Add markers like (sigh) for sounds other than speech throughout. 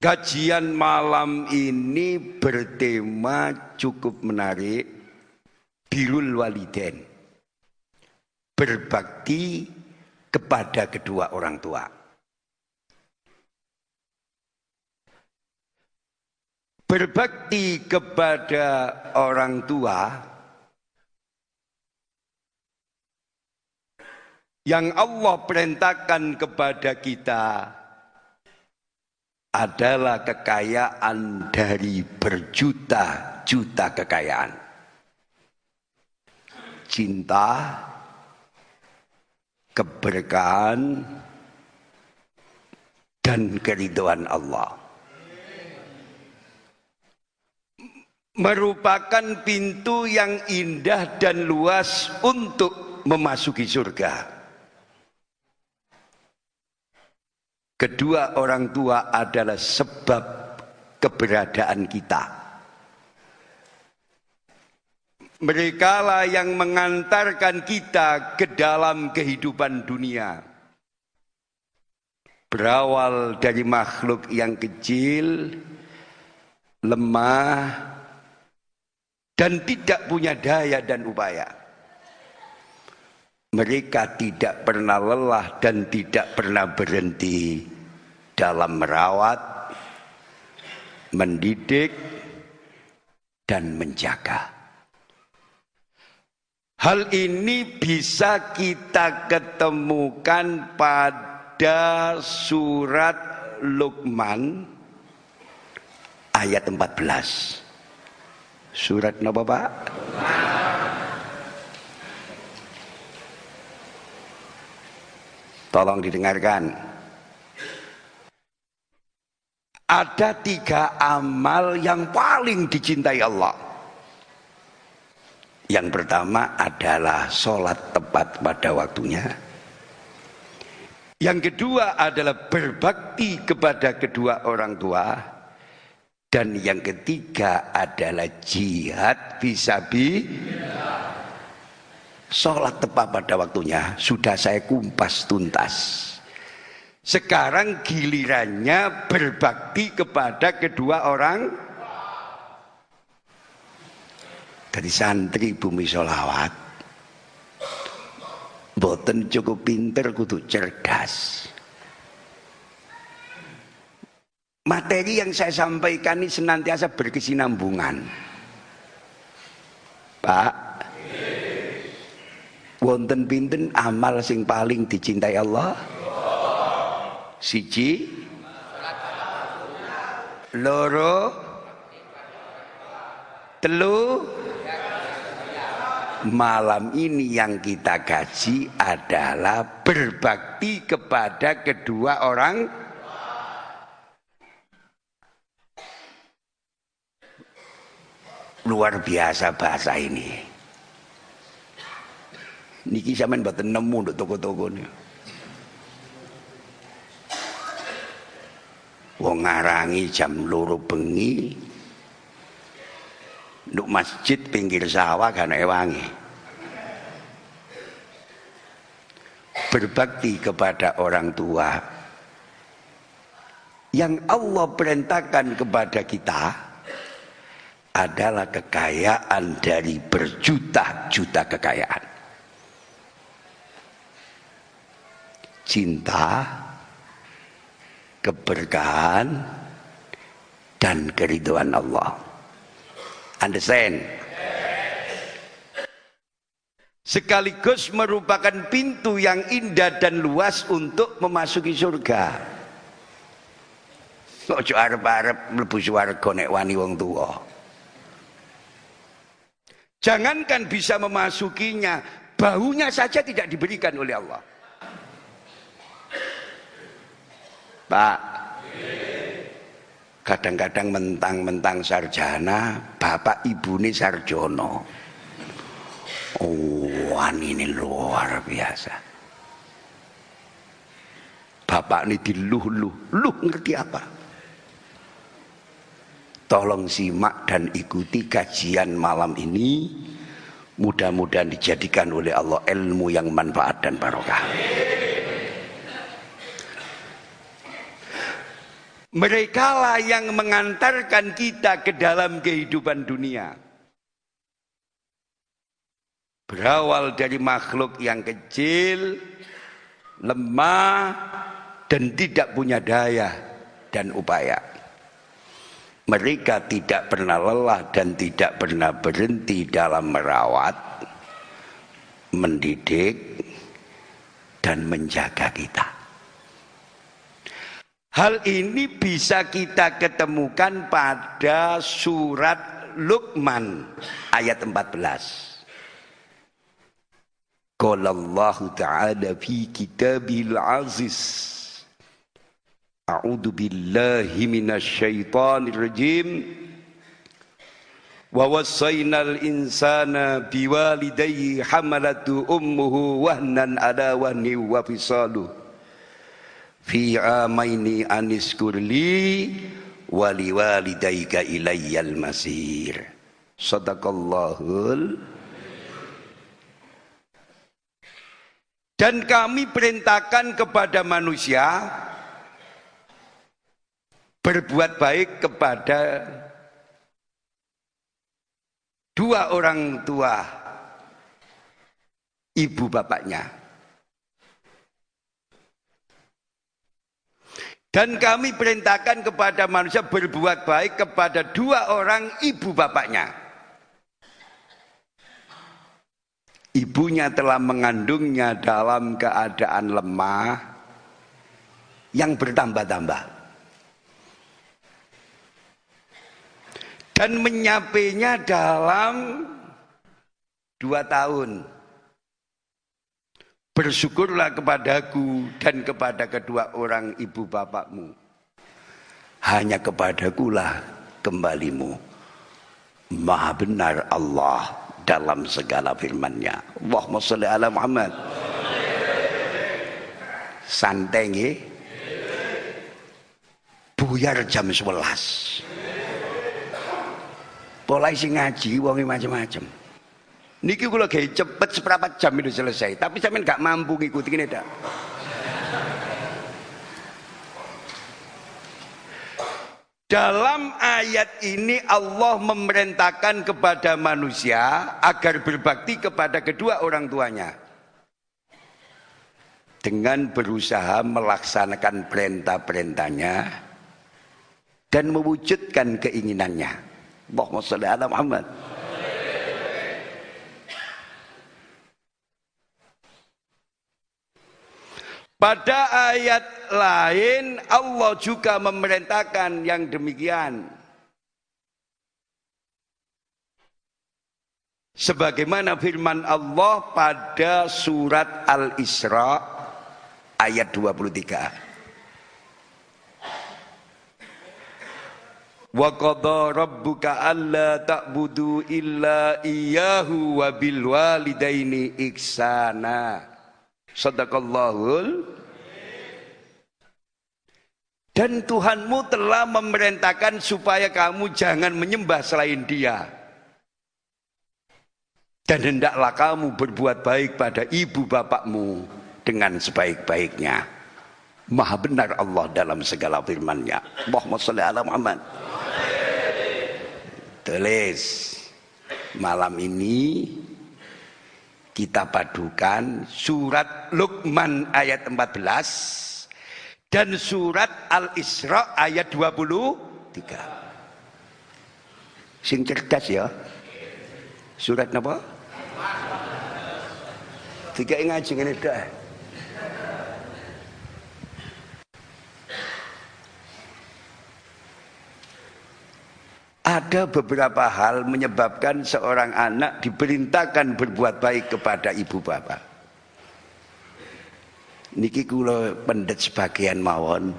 Kajian malam ini bertema cukup menarik. Birul waliden. Berbakti kepada kedua orang tua. Berbakti kepada orang tua yang Allah perintahkan kepada kita adalah kekayaan dari berjuta-juta kekayaan. Cinta, keberkahan, dan keriduan Allah. Merupakan pintu yang indah dan luas untuk memasuki surga. Kedua orang tua adalah sebab keberadaan kita. Mereka lah yang mengantarkan kita ke dalam kehidupan dunia. Berawal dari makhluk yang kecil, lemah, dan tidak punya daya dan upaya. Mereka tidak pernah lelah dan tidak pernah berhenti dalam merawat, mendidik, dan menjaga. Hal ini bisa kita ketemukan pada surat Luqman ayat 14. Surat apa Pak? Tolong didengarkan. Ada tiga amal yang paling dicintai Allah. Yang pertama adalah sholat tepat pada waktunya. Yang kedua adalah berbakti kepada kedua orang tua. Dan yang ketiga adalah jihad visabi. Sholat tepat pada waktunya sudah saya kumpas tuntas. Sekarang gilirannya berbakti kepada kedua orang. Dari santri bumi solawat. Boten cukup pinter kudu cerdas. Materi yang saya sampaikan ini senantiasa berkesinambungan. Pak, wonten pinten amal sing paling dicintai Allah? Siji. Loro. Telu. Malam ini yang kita gaji adalah berbakti kepada kedua orang. Luar biasa bahasa ini Niki sampean mboten nemu nduk toko-toko niku. Wong ngarangi jam loro bengi nduk masjid pinggir sawah kan ewangi. Berbakti kepada orang tua yang Allah perintahkan kepada kita adalah kekayaan dari berjuta-juta kekayaan. Cinta, keberkahan, dan keriduan Allah. Understand? Sekaligus merupakan pintu yang indah dan luas untuk memasuki surga. Ojo arep-arep mlebu swarga nek wani wong tuwa. Jangankan bisa memasukinya, baunya saja tidak diberikan oleh Allah. Pak. Kadang-kadang mentang-mentang sarjana bapak ibu ini sarjono oh ini luar biasa. Bapak ini diluh-luh. Luh ngerti apa? Tolong simak dan ikuti kajian malam ini. Mudah-mudahan dijadikan oleh Allah ilmu yang manfaat dan barokah Mereka lah yang mengantarkan kita ke dalam kehidupan dunia. Berawal dari makhluk yang kecil, lemah, dan tidak punya daya dan upaya. Mereka tidak pernah lelah dan tidak pernah berhenti dalam merawat, mendidik, dan menjaga kita. Hal ini bisa kita ketemukan pada surat Luqman ayat 14. Qala Ta'ala fi kitabil aziz. A'udzu billahi minasyaitonir rajim. Wa wasainal insana biwalidayhi hamalatu ummuhu wahnan ala wahni fi amaini anis kurli wali walidaika ilayyal masir. Sadaqallahul. Dan kami perintahkan kepada manusia berbuat baik kepada dua orang tua ibu bapaknya Dan kami perintahkan kepada manusia berbuat baik kepada dua orang ibu bapaknya. Ibunya telah mengandungnya dalam keadaan lemah yang bertambah-tambah. Dan menyapenya dalam dua tahun. Bersyukurlah kepadaku dan kepada kedua orang ibu bapakmu. Hanya kepadakulah kembalimu. Maha benar Allah dalam segala firman-Nya. Allahumma salli ala Muhammad. Santai nggih. Buyar jam 11. Mulai sing ngaji wonge macam-macam. Niki kula gawe cepet seperempat jam itu selesai, tapi sampean gak mampu ngikuti ini dak. Dalam ayat ini Allah memerintahkan kepada manusia agar berbakti kepada kedua orang tuanya. Dengan berusaha melaksanakan perintah-perintahnya dan mewujudkan keinginannya. Allahumma sholli ala Muhammad. Pada ayat lain Allah juga memerintahkan yang demikian. Sebagaimana firman Allah pada surat Al-Isra ayat 23. Wa qadha rabbuka alla ta'budu illa iyyahu wa bil walidaini ihsana. Sadaqallahul dan Tuhanmu telah memerintahkan supaya kamu jangan menyembah selain dia. Dan hendaklah kamu berbuat baik pada ibu bapakmu dengan sebaik-baiknya. Maha benar Allah dalam segala firman-Nya. Sholli ala Muhammad. Tulis malam ini kita padukan surat Luqman ayat 14 dan surat Al-Isra ayat 23. Sing cerdas ya. Surat apa? Tiga ngaji ngene dah. Ada beberapa hal menyebabkan seorang anak diperintahkan berbuat baik kepada ibu bapak. Niki kula pendet sebagian mawon.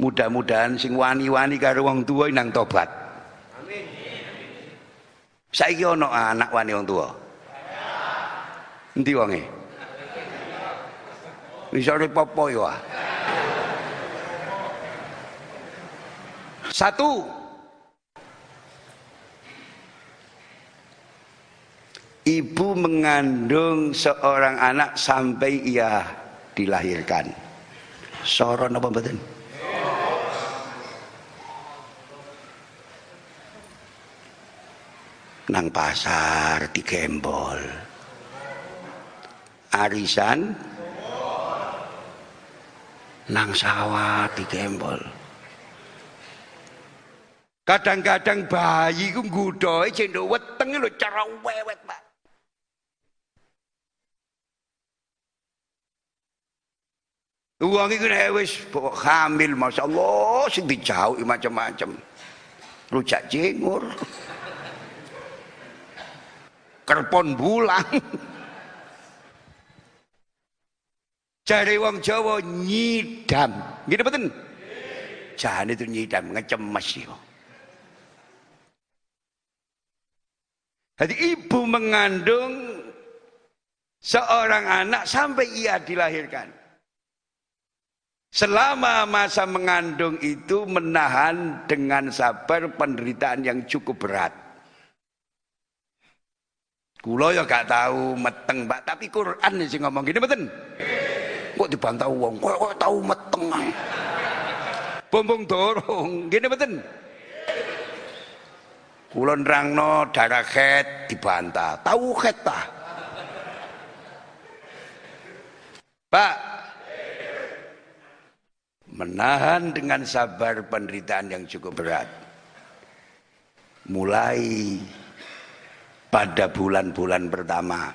Mudah-mudahan sing wani-wani karo wong tuwa nang tobat. Amin. Saiki ana anak wani wong tuwa. Endi wonge? Misale popo ya. Satu, ibu mengandung seorang anak sampai ia dilahirkan. Soron apa mboten? Nang pasar digembol. Arisan nang sawah digembol. Kadang-kadang bayi ku nggudoki cendhok wetenge lho cara wewet, Pak. Uang itu nek wis hamil masyaallah sing dijauhi macam-macam. Rujak jengur. Kerpon bulang. Cari wong Jawa nyidam. Gitu betul? Jangan itu nyidam, ngecemes yo. Jadi ibu mengandung seorang anak sampai ia dilahirkan. Selama masa mengandung itu menahan dengan sabar penderitaan yang cukup berat. Kulo ya gak tahu meteng, Pak, tapi Quran sih ngomong gini betul. Kok dibantah wong, kok, kok tahu meteng. Bombong dorong, gini betul. Kulo nerangno darah khet dibantah. Tahu khet ta? Pak, menahan dengan sabar penderitaan yang cukup berat. Mulai pada bulan-bulan pertama.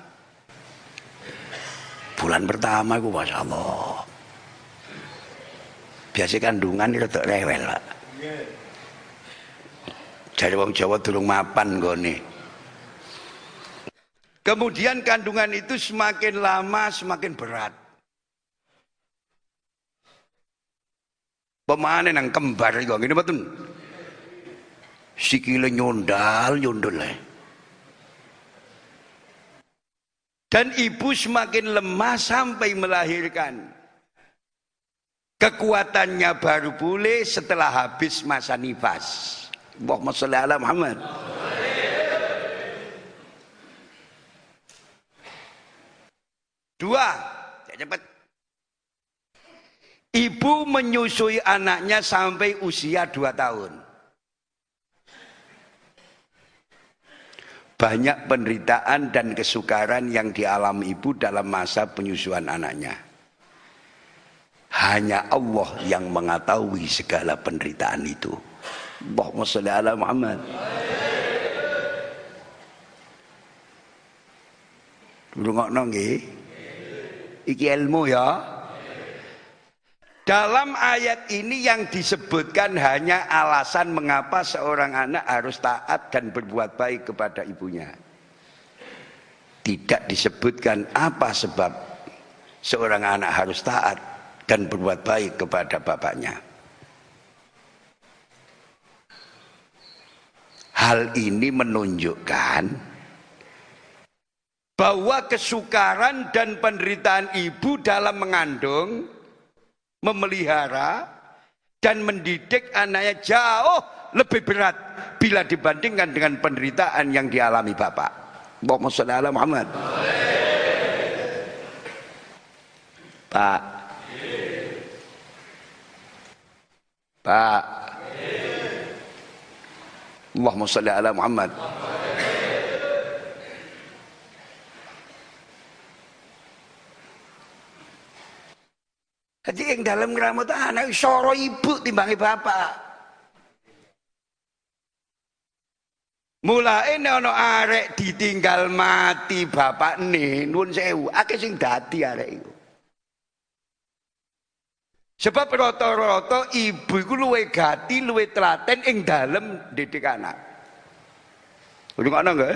Bulan pertama itu Masya Allah. Biasa kandungan itu tak rewel Pak. Jadi orang Jawa durung mapan nih. Kemudian kandungan itu semakin lama semakin berat. Pemane nang kembar iku ngene mboten. Sikile nyondal nyundul Dan ibu semakin lemah sampai melahirkan. Kekuatannya baru pulih setelah habis masa nifas. Allahumma sholli ala Muhammad. Dua, cepat. Ibu menyusui anaknya sampai usia dua tahun. Banyak penderitaan dan kesukaran yang dialami ibu dalam masa penyusuan anaknya. Hanya Allah yang mengetahui segala penderitaan itu. Allahumma salli ala Muhammad. Rungokno nggih. Iki ilmu ya. Dalam ayat ini yang disebutkan hanya alasan mengapa seorang anak harus taat dan berbuat baik kepada ibunya. Tidak disebutkan apa sebab seorang anak harus taat dan berbuat baik kepada bapaknya. Hal ini menunjukkan bahwa kesukaran dan penderitaan ibu dalam mengandung memelihara dan mendidik anaknya jauh lebih berat bila dibandingkan dengan penderitaan yang dialami bapak. Allahumma sholli Muhammad. Pak. Pak. Allahumma sholli ala Muhammad. Jadi yang dalam ngeramut anak soro ibu timbangi bapak. Mulai ono arek ditinggal mati bapak nih nun sewu akeh sing dadi arek itu. Sebab roto-roto ibu iku luwe gati luwe telaten ing dalem didik anak. Udah ngono enggak?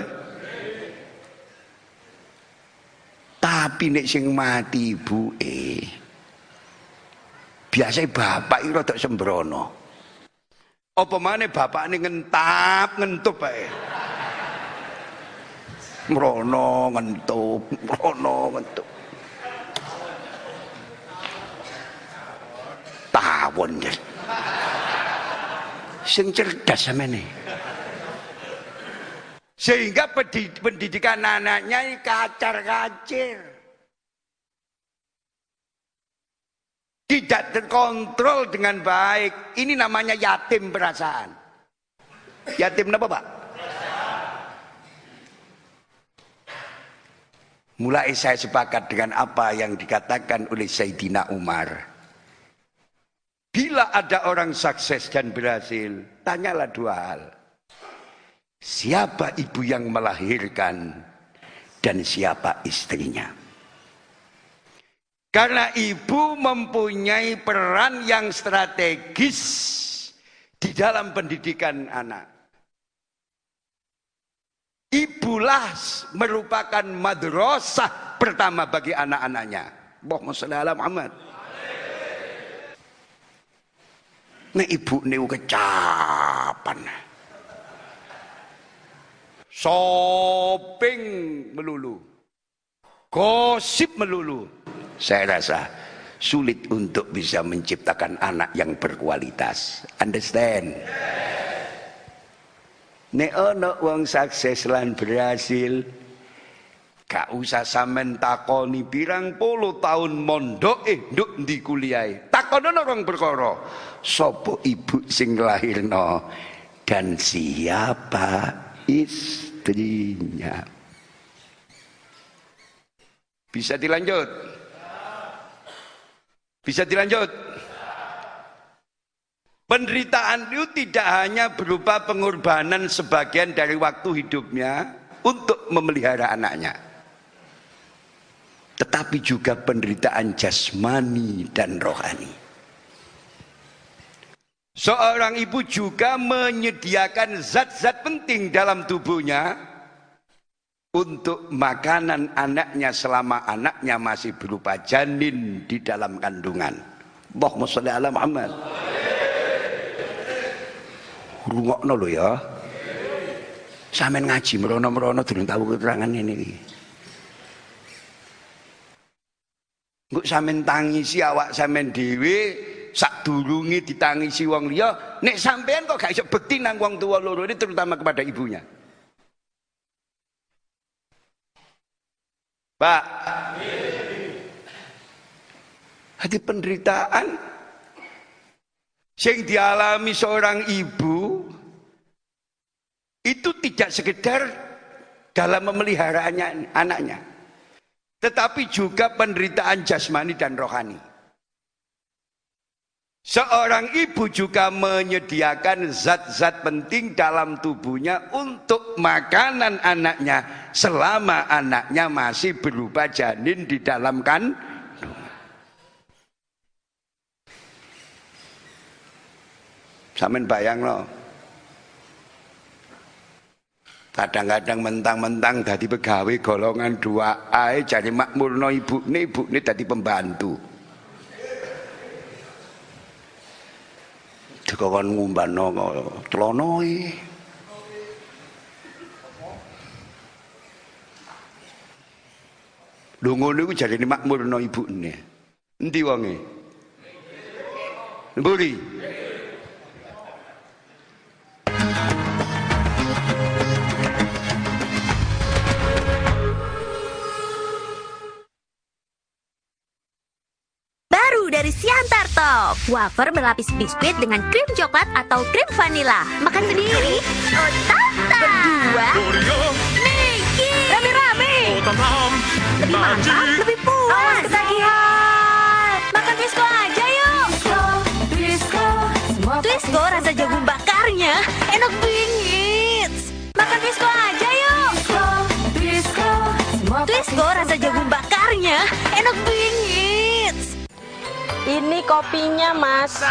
Tapi nek sing mati ibu eh Biasa bapak itu rada sembrono. Apa mana bapak ini ngentap ngentup bae. Merono ngentup, merono ngentup. Tawon ya. Sing cerdas sama ini. Sehingga pendidikan anaknya kacar-kacir. tidak terkontrol dengan baik. Ini namanya yatim perasaan. Yatim apa Pak? Mulai saya sepakat dengan apa yang dikatakan oleh Sayyidina Umar. Bila ada orang sukses dan berhasil, tanyalah dua hal. Siapa ibu yang melahirkan dan siapa istrinya? Karena ibu mempunyai peran yang strategis di dalam pendidikan anak. Ibulah merupakan madrasah pertama bagi anak-anaknya. Allahumma sholli ala Muhammad. Nek ibu niku kecapan. Shopping melulu. Gosip melulu. Saya rasa sulit untuk bisa menciptakan anak yang berkualitas. Understand? Nek ana wong sukses lan berhasil gak usah sampean takoni pirang puluh tahun mondok eh nduk ndi kuliah. Takono orang perkara. Sopo ibu sing lahirno dan siapa istrinya. Bisa dilanjut? Bisa dilanjut? Penderitaan itu tidak hanya berupa pengorbanan sebagian dari waktu hidupnya untuk memelihara anaknya. Tetapi juga penderitaan jasmani dan rohani. Seorang ibu juga menyediakan zat-zat penting dalam tubuhnya untuk makanan anaknya selama anaknya masih berupa janin di dalam kandungan. Allahumma sholli ala Muhammad. Rungokno lho ya. Sampean ngaji merono-merono durung tahu keterangan ini Engko sampean tangisi awak sampean dhewe sak durungi ditangisi wong liya nek sampean kok gak iso bekti nang wong tua loro ini terutama kepada ibunya Pak Hati penderitaan yang dialami seorang ibu itu tidak sekedar dalam memelihara anaknya, tetapi juga penderitaan jasmani dan rohani. Seorang ibu juga menyediakan zat-zat penting dalam tubuhnya untuk makanan anaknya selama anaknya masih berupa janin di dalam kan Samin bayang lo. Kadang-kadang mentang-mentang dari pegawai golongan dua A jadi makmur no ibu ini ibu ini tadi pembantu. Dikawon ngumbano celonoi. Lho ngono iku jarine makmurno ibune. Endi wonge? Mburi. Wafer berlapis biskuit dengan krim coklat atau krim vanila. Makan sendiri. Oh, tata. Berdua. Niki. Rame-rame. Lebih mantap, lebih puas. Oh, ketagihan. Makan Twisco aja yuk. Twisco, Twisco. Twisco rasa jagung bakarnya enak bingit. Makan Twisco aja yuk. Twisco, Twisco rasa jagung bakarnya enak bingit. Ini kopinya, Mas.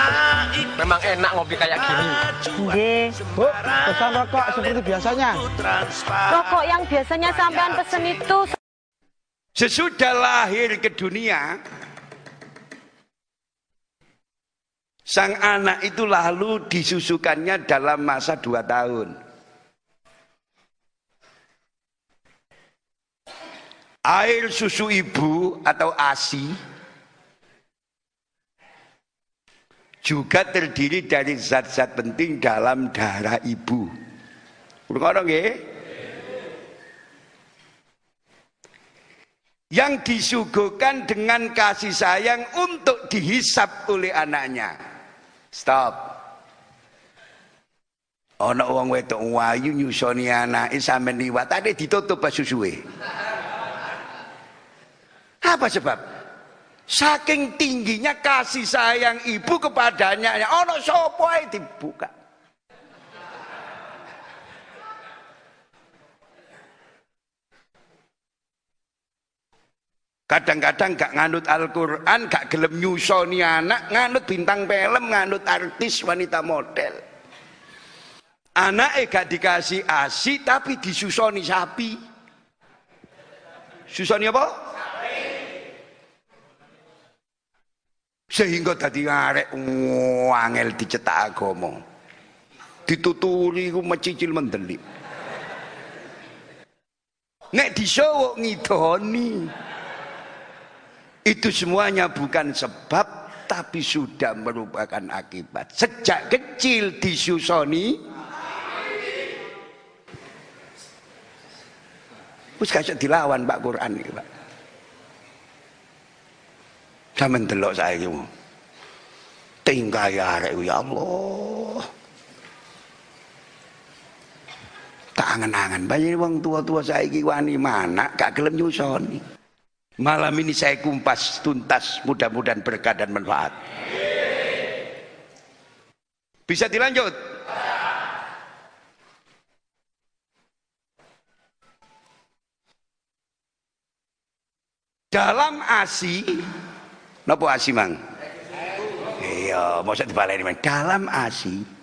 Memang enak ngopi kayak gini. Nggih. Bu, pesan rokok seperti biasanya. Rokok yang biasanya sampean pesen itu Sesudah lahir ke dunia, sang anak itu lalu disusukannya dalam masa dua tahun. Air susu ibu atau ASI juga terdiri dari zat-zat penting dalam darah ibu. Yang disuguhkan dengan kasih sayang untuk dihisap oleh anaknya. Stop. Ana wong wedok wayu nyusoni anake sampe liwat, tadi ditutup pas susuwe. Apa sebab? Saking tingginya kasih sayang ibu kepadanya, ono sopo dibuka. Kadang-kadang gak nganut Al-Quran, gak gelem nyusoni anak, nganut bintang film, nganut artis wanita model. Anak gak dikasih asi, tapi disusoni sapi. Susoni apa? Sehingga tadi ngarek wangel dicetak agama. Dituturi ku mecicil mendelik. Nek disowok ngidoni. Itu semuanya bukan sebab tapi sudah merupakan akibat. Sejak kecil disusoni Wis kasih dilawan Pak Quran iki, Pak. Sampeyan delok saiki. Tingkah ya arek ya Allah. Tak angen-angen banyak wong tua-tua saiki wani mana gak gelem nyusoni. Malam ini saya kumpas tuntas, mudah-mudahan berkah dan manfaat. Bisa dilanjut? Dalam ASI, napa ASI mang? Iya, saya dibaleni mang. Dalam ASI,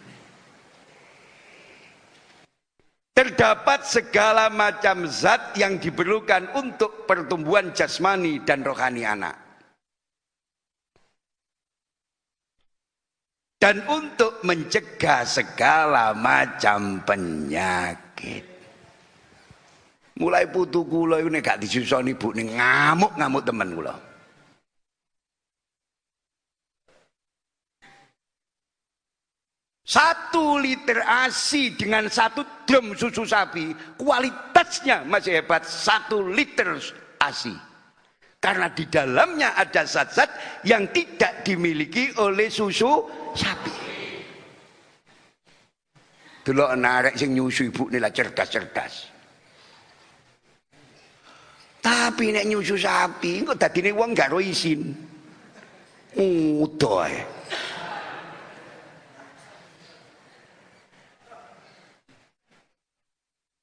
Terdapat segala macam zat yang diperlukan untuk pertumbuhan jasmani dan rohani anak. Dan untuk mencegah segala macam penyakit. Mulai putu kula ini gak disusoni ibu nih ngamuk-ngamuk teman kula. Satu liter ASI dengan satu drum susu sapi, kualitasnya masih hebat. Satu liter ASI. Karena di dalamnya ada zat-zat yang tidak dimiliki oleh susu sapi. Dulu anak sing nyusu ibu lah cerdas-cerdas. Tapi nek nyusu sapi, kok tadi ini uang gak isin. Udah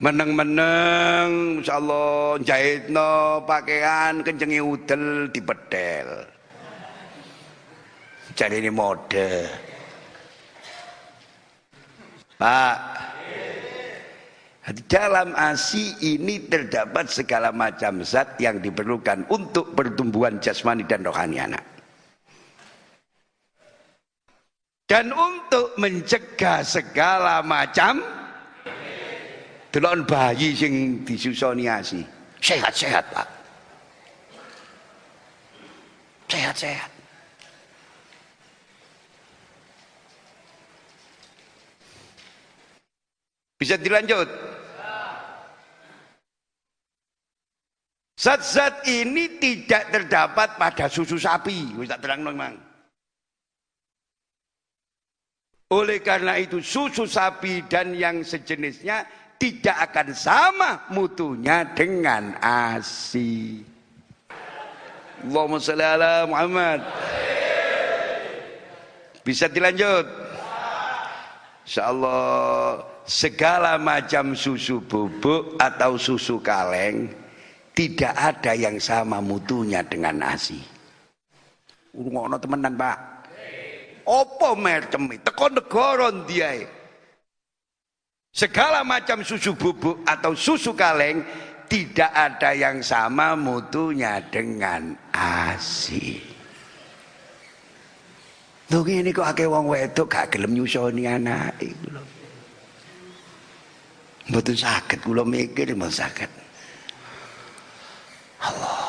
meneng-meneng insyaallah jahitno pakaian kencengi udel dipedel jadi ini mode Pak di dalam ASI ini terdapat segala macam zat yang diperlukan untuk pertumbuhan jasmani dan rohani anak. Dan untuk mencegah segala macam Delok bayi sing disusoni asi. Sehat-sehat, Pak. Sehat-sehat. Bisa dilanjut? Zat-zat ini tidak terdapat pada susu sapi. Bisa terang memang. Oleh karena itu susu sapi dan yang sejenisnya tidak akan sama mutunya dengan ASI. Allahumma salli ala Muhammad. Bisa dilanjut? Insyaallah segala macam susu bubuk atau susu kaleng tidak ada yang sama mutunya dengan ASI. Ngono temenan, Pak. Apa mercem teko negara ndiae? Segala macam susu bubuk atau susu kaleng tidak ada yang sama mutunya dengan ASI. Lho ini kok akeh wong wedok gak gelem nyusoni anake kula. Mboten saged kula mikir mboten saged. Allah.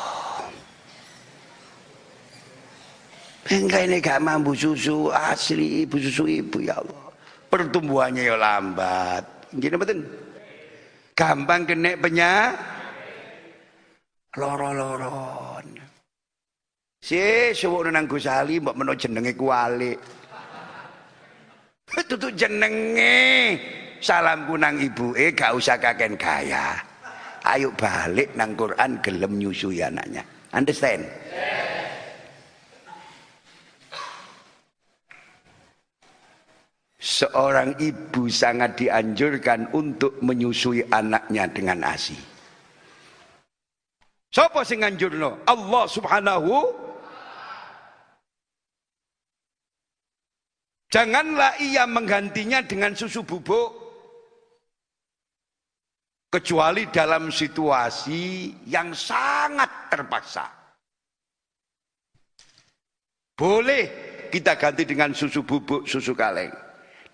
Enggak ini gak mampu susu asli ibu susu ibu ya Allah. Pertumbuhannya ya lambat Gini betul. Gampang kena penyak. Loro-loron. Si suwuk nang Gusali mbok meno jenenge kuali. Tutuk jenenge. Salamku nang ibuke gak usah kaken gaya. Ayo balik nang Quran gelem nyusui anaknya. Understand? Seorang ibu sangat dianjurkan untuk menyusui anaknya dengan ASI. Siapa sing nganjurno? Allah Subhanahu Janganlah ia menggantinya dengan susu bubuk kecuali dalam situasi yang sangat terpaksa. Boleh kita ganti dengan susu bubuk, susu kaleng.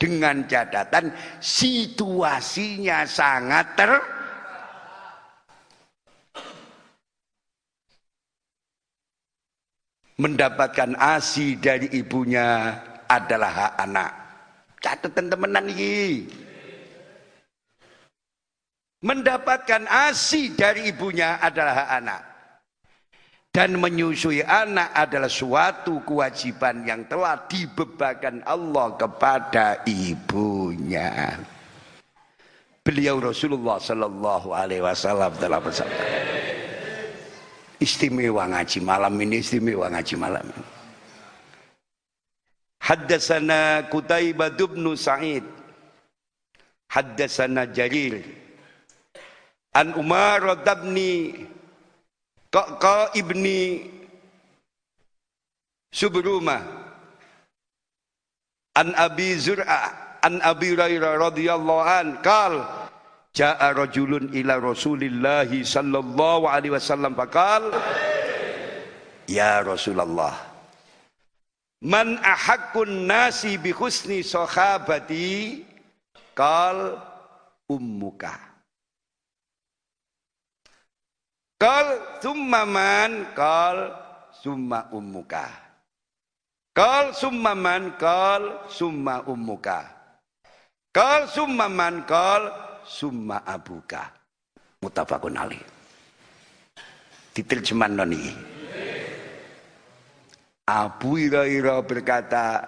Dengan catatan situasinya sangat ter mendapatkan ASI dari ibunya adalah hak anak. Catatan temenan ini. Mendapatkan ASI dari ibunya adalah hak anak. Dan menyusui anak adalah suatu kewajiban yang telah dibebankan Allah kepada ibunya. Beliau Rasulullah Sallallahu Alaihi Wasallam telah bersabda. Istimewa ngaji malam ini, istimewa ngaji malam ini. Haddasana Qutaibah bin Sa'id. Haddasana Jarir. An Umar radabni Qaqa ibni Subrumah. An Abi Zur'a an Abi Hurairah radhiyallahu an qal Ja'a rajulun ila Rasulillah sallallahu alaihi wasallam faqal Ya Rasulullah Man ahakkun nasi bi husni sahabati kal ummuka. Kal summa man kal summa ummuka. Kal summa man kal summa ummuka. Kal summa man kal summa abuka. Mutafakun ali. Diterjemah noni. Abu Hurairah berkata,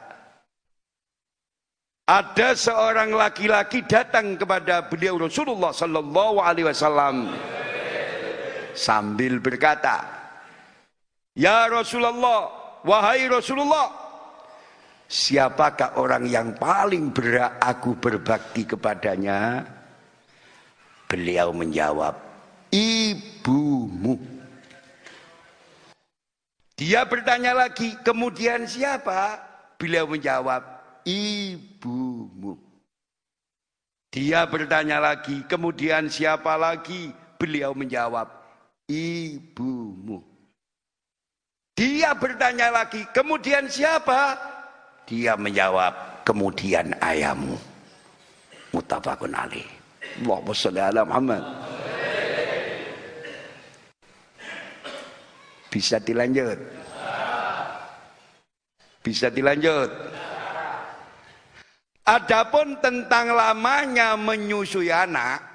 ada seorang laki-laki datang kepada beliau Rasulullah sallallahu alaihi wasallam sambil berkata, "Ya Rasulullah, wahai Rasulullah, siapakah orang yang paling berat aku berbakti kepadanya?" Beliau menjawab, "Ibumu." Dia bertanya lagi, kemudian siapa? Beliau menjawab, ibumu. Dia bertanya lagi, kemudian siapa lagi? Beliau menjawab, ibumu. Dia bertanya lagi, kemudian siapa? Dia menjawab, kemudian ayahmu. Mutafakun alaih. Allahumma salli ala Muhammad. Bisa dilanjut? Bisa dilanjut? Adapun tentang lamanya menyusui anak,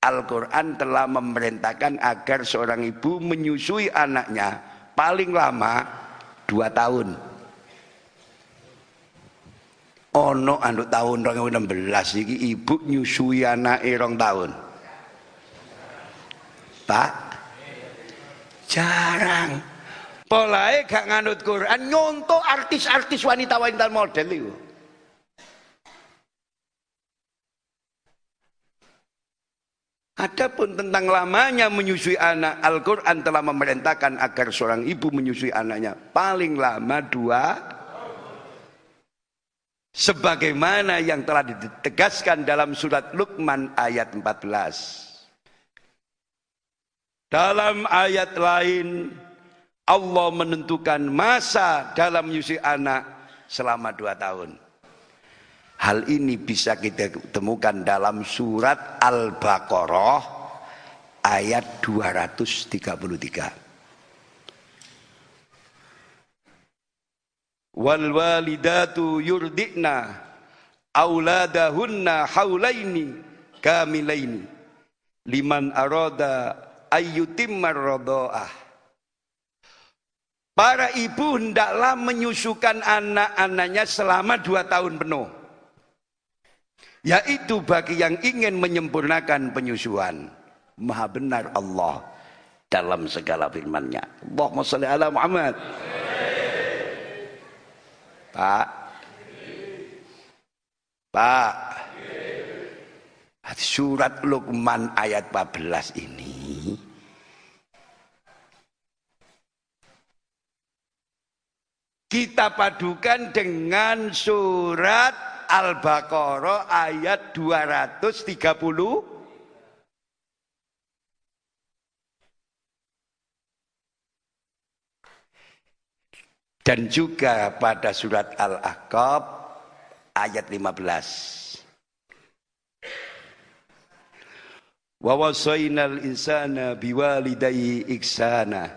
Al-Quran telah memerintahkan agar seorang ibu menyusui anaknya paling lama dua tahun. Ono anu tahun 2016 iki ibu nyusui anak rong tahun. Pak, Jarang. Polae gak nganut Quran nyonto artis-artis wanita-wanita model itu. Adapun tentang lamanya menyusui anak, Al-Quran telah memerintahkan agar seorang ibu menyusui anaknya paling lama dua sebagaimana yang telah ditegaskan dalam surat Luqman ayat 14. Dalam ayat lain Allah menentukan masa dalam menyusui anak selama dua tahun. Hal ini bisa kita temukan dalam surat Al-Baqarah ayat 233. Wal walidatu yurdikna auladahunna haulaini kamilaini liman arada ayyutimmar rodoah. Para ibu hendaklah menyusukan anak-anaknya selama dua tahun penuh. Yaitu bagi yang ingin menyempurnakan penyusuan. Maha benar Allah dalam segala firman-Nya. Allahumma sholli ala Muhammad. Pak. Pak. Surat Luqman ayat 14 ini kita padukan dengan surat Al-Baqarah ayat 230 dan juga pada surat Al-Ahqaf ayat 15. Wa wasainal insana biwalidayhi ihsana.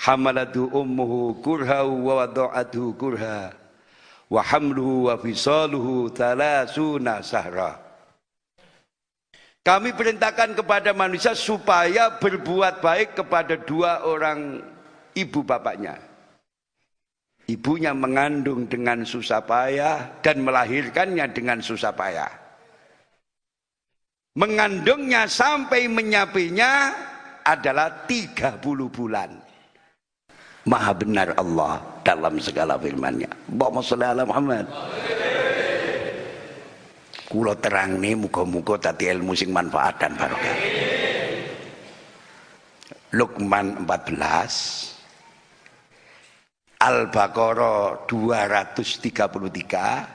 Hamalatu ummuhu kurha wa wada'atuhu kurha. Wa hamluhu wa fisaluhu talasuna sahra. Kami perintahkan kepada manusia supaya berbuat baik kepada dua orang ibu bapaknya. Ibunya mengandung dengan susah payah dan melahirkannya dengan susah payah. Mengandungnya sampai menyapinya adalah 30 bulan. Maha benar Allah dalam segala firman-Nya. Allahumma sholli ala Muhammad. Kulo terang nih muka-muka tadi ilmu sing manfaat dan barokah. Luqman 14 Al-Baqarah 233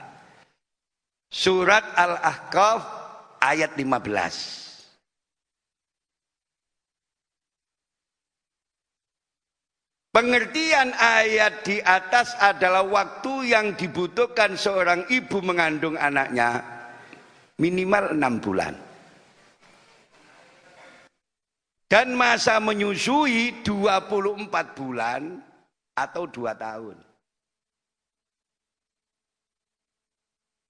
Surat Al-Ahqaf ayat 15 Pengertian ayat di atas adalah waktu yang dibutuhkan seorang ibu mengandung anaknya minimal enam bulan. Dan masa menyusui 24 bulan atau dua tahun.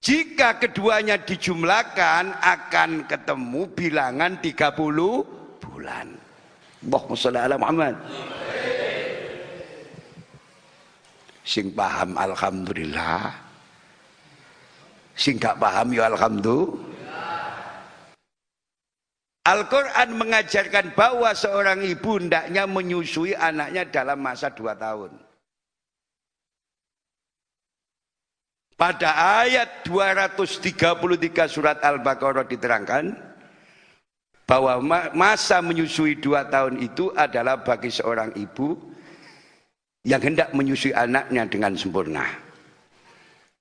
Jika keduanya dijumlahkan akan ketemu bilangan 30 bulan. Allahumma sholli ala Muhammad. Sing paham alhamdulillah. Sing gak paham ya alhamdulillah. Al-Quran mengajarkan bahwa seorang ibu hendaknya menyusui anaknya dalam masa dua tahun. Pada ayat 233 surat Al-Baqarah diterangkan bahwa masa menyusui dua tahun itu adalah bagi seorang ibu yang hendak menyusui anaknya dengan sempurna.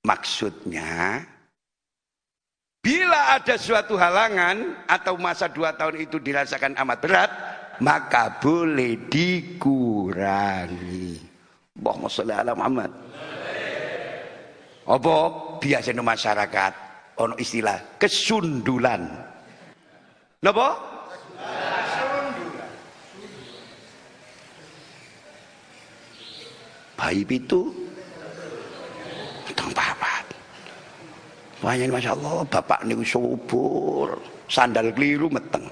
Maksudnya Bila ada suatu halangan atau masa dua tahun itu dirasakan amat berat, maka boleh dikurangi. Allahumma sholli ala Muhammad. Apa biasanya masyarakat ono istilah kesundulan. Napa? Bayi itu tentang papat. Wahnya Masya Allah, bapak ini subur, sandal keliru meteng.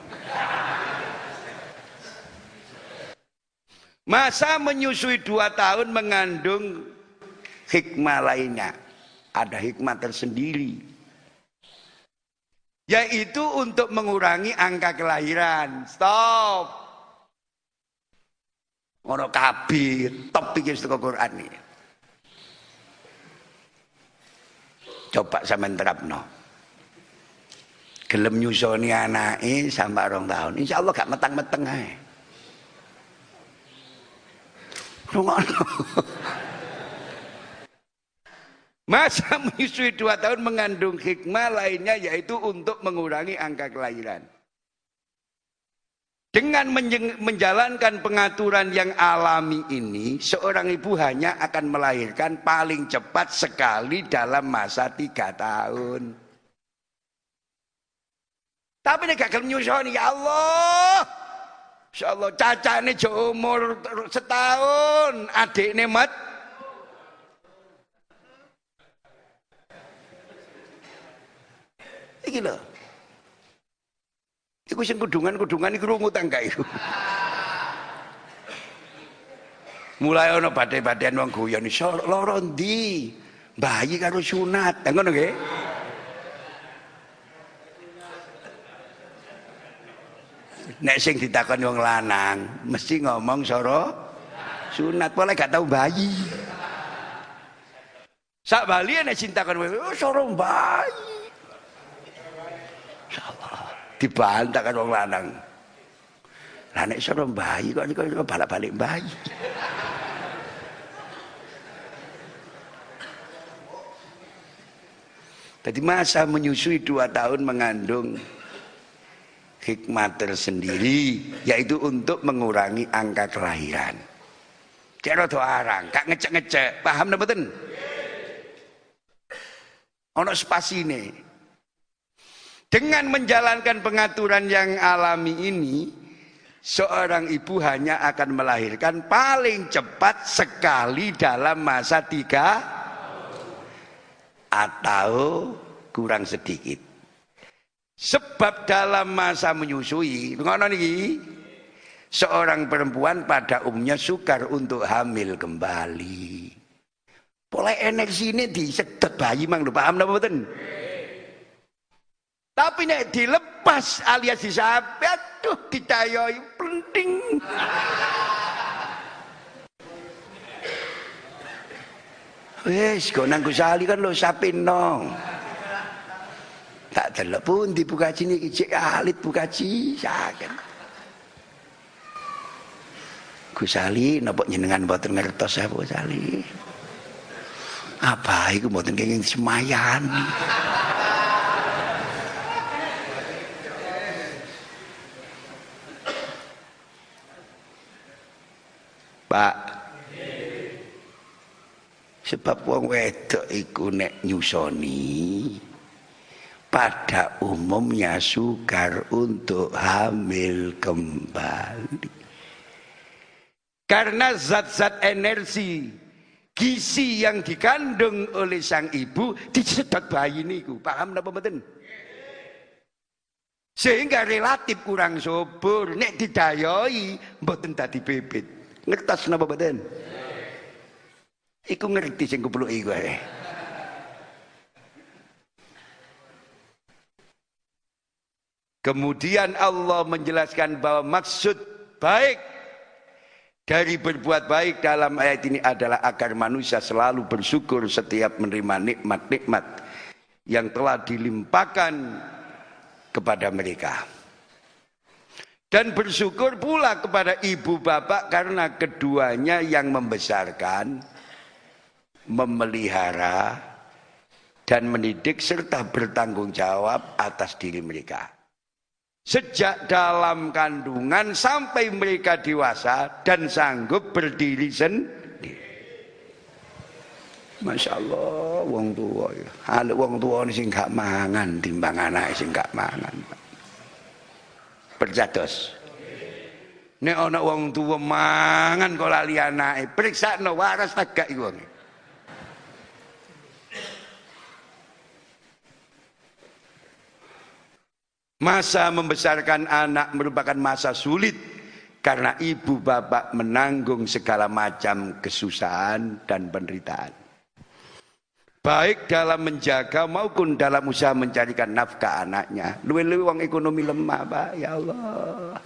Masa menyusui dua tahun mengandung hikmah lainnya. Ada hikmah tersendiri. Yaitu untuk mengurangi angka kelahiran. Stop. Ono kabir, top pikir Quran ini. Coba sampean terapno. Gelem nyusoni anake sampai rong tahun. Insya Allah gak metang-meteng ae. Rungono. (laughs) Masa menyusui dua tahun mengandung hikmah lainnya yaitu untuk mengurangi angka kelahiran. Dengan menjalankan pengaturan yang alami ini, seorang ibu hanya akan melahirkan paling cepat sekali dalam masa tiga tahun. Tapi ini gagal menyusoni, ya Allah. Insya Allah caca ini umur setahun, adik ini mat. Ini loh. Iku sing kudungan-kudungan iku rungu tangga iku. Mulai ana badhe-badhean wong guyon iso lara ndi? Bayi karo sunat. Ngono nggih. nek sing ditakoni wong lanang mesti ngomong soro sunat boleh gak tahu bayi sak bali nek cintakan oh soro bayi insyaallah dibantah kan wong lanang lah nek soro bayi kok kok balik-balik bayi Jadi masa menyusui dua tahun mengandung hikmat tersendiri yaitu untuk mengurangi angka kelahiran. Cek rada arang, kak ngecek-ngecek, paham napa mboten? Ono spasine. Dengan menjalankan pengaturan yang alami ini, seorang ibu hanya akan melahirkan paling cepat sekali dalam masa tiga atau kurang sedikit. Sebab dalam masa menyusui, ngono seorang perempuan pada umumnya sukar untuk hamil kembali. Pola energi ini disedot bayi mang paham napa? Tapi nek dilepas alias disape aduh ditayoi penting. Wes, kau nang Gusali kan lo sapin nong. Tak delok pun di bukaji niki cek alit bukaji saken. Gusali napa jenengan mboten ngertos apa Gusali? Apa iku mboten kenging semayan. Pak Sebab wong wedok iku nek nyusoni pada umumnya sukar untuk hamil kembali. Karena zat-zat energi gizi yang dikandung oleh sang ibu disedot bayi niku. Paham napa mboten? Sehingga relatif kurang subur, nek didayoi mboten tadi bibit. Ngertos napa mboten? Iku ngerti sing kupluki kowe. Kemudian Allah menjelaskan bahwa maksud baik dari berbuat baik dalam ayat ini adalah agar manusia selalu bersyukur setiap menerima nikmat-nikmat yang telah dilimpahkan kepada mereka. Dan bersyukur pula kepada ibu bapak karena keduanya yang membesarkan, memelihara, dan mendidik serta bertanggung jawab atas diri mereka. Sejak dalam kandungan sampai mereka dewasa dan sanggup berdiri sendiri. Masya Allah, wong tua ya. Ada wong tua ini sing gak mangan, timbang anak sing gak mangan. Percados. Nek ana wong tua mangan kok lali anake, periksakno waras tagak iku. Masa membesarkan anak merupakan masa sulit karena ibu bapak menanggung segala macam kesusahan dan penderitaan. Baik dalam menjaga maupun dalam usaha mencarikan nafkah anaknya. Luwe-luwe wong ekonomi lemah, Pak. Ya Allah.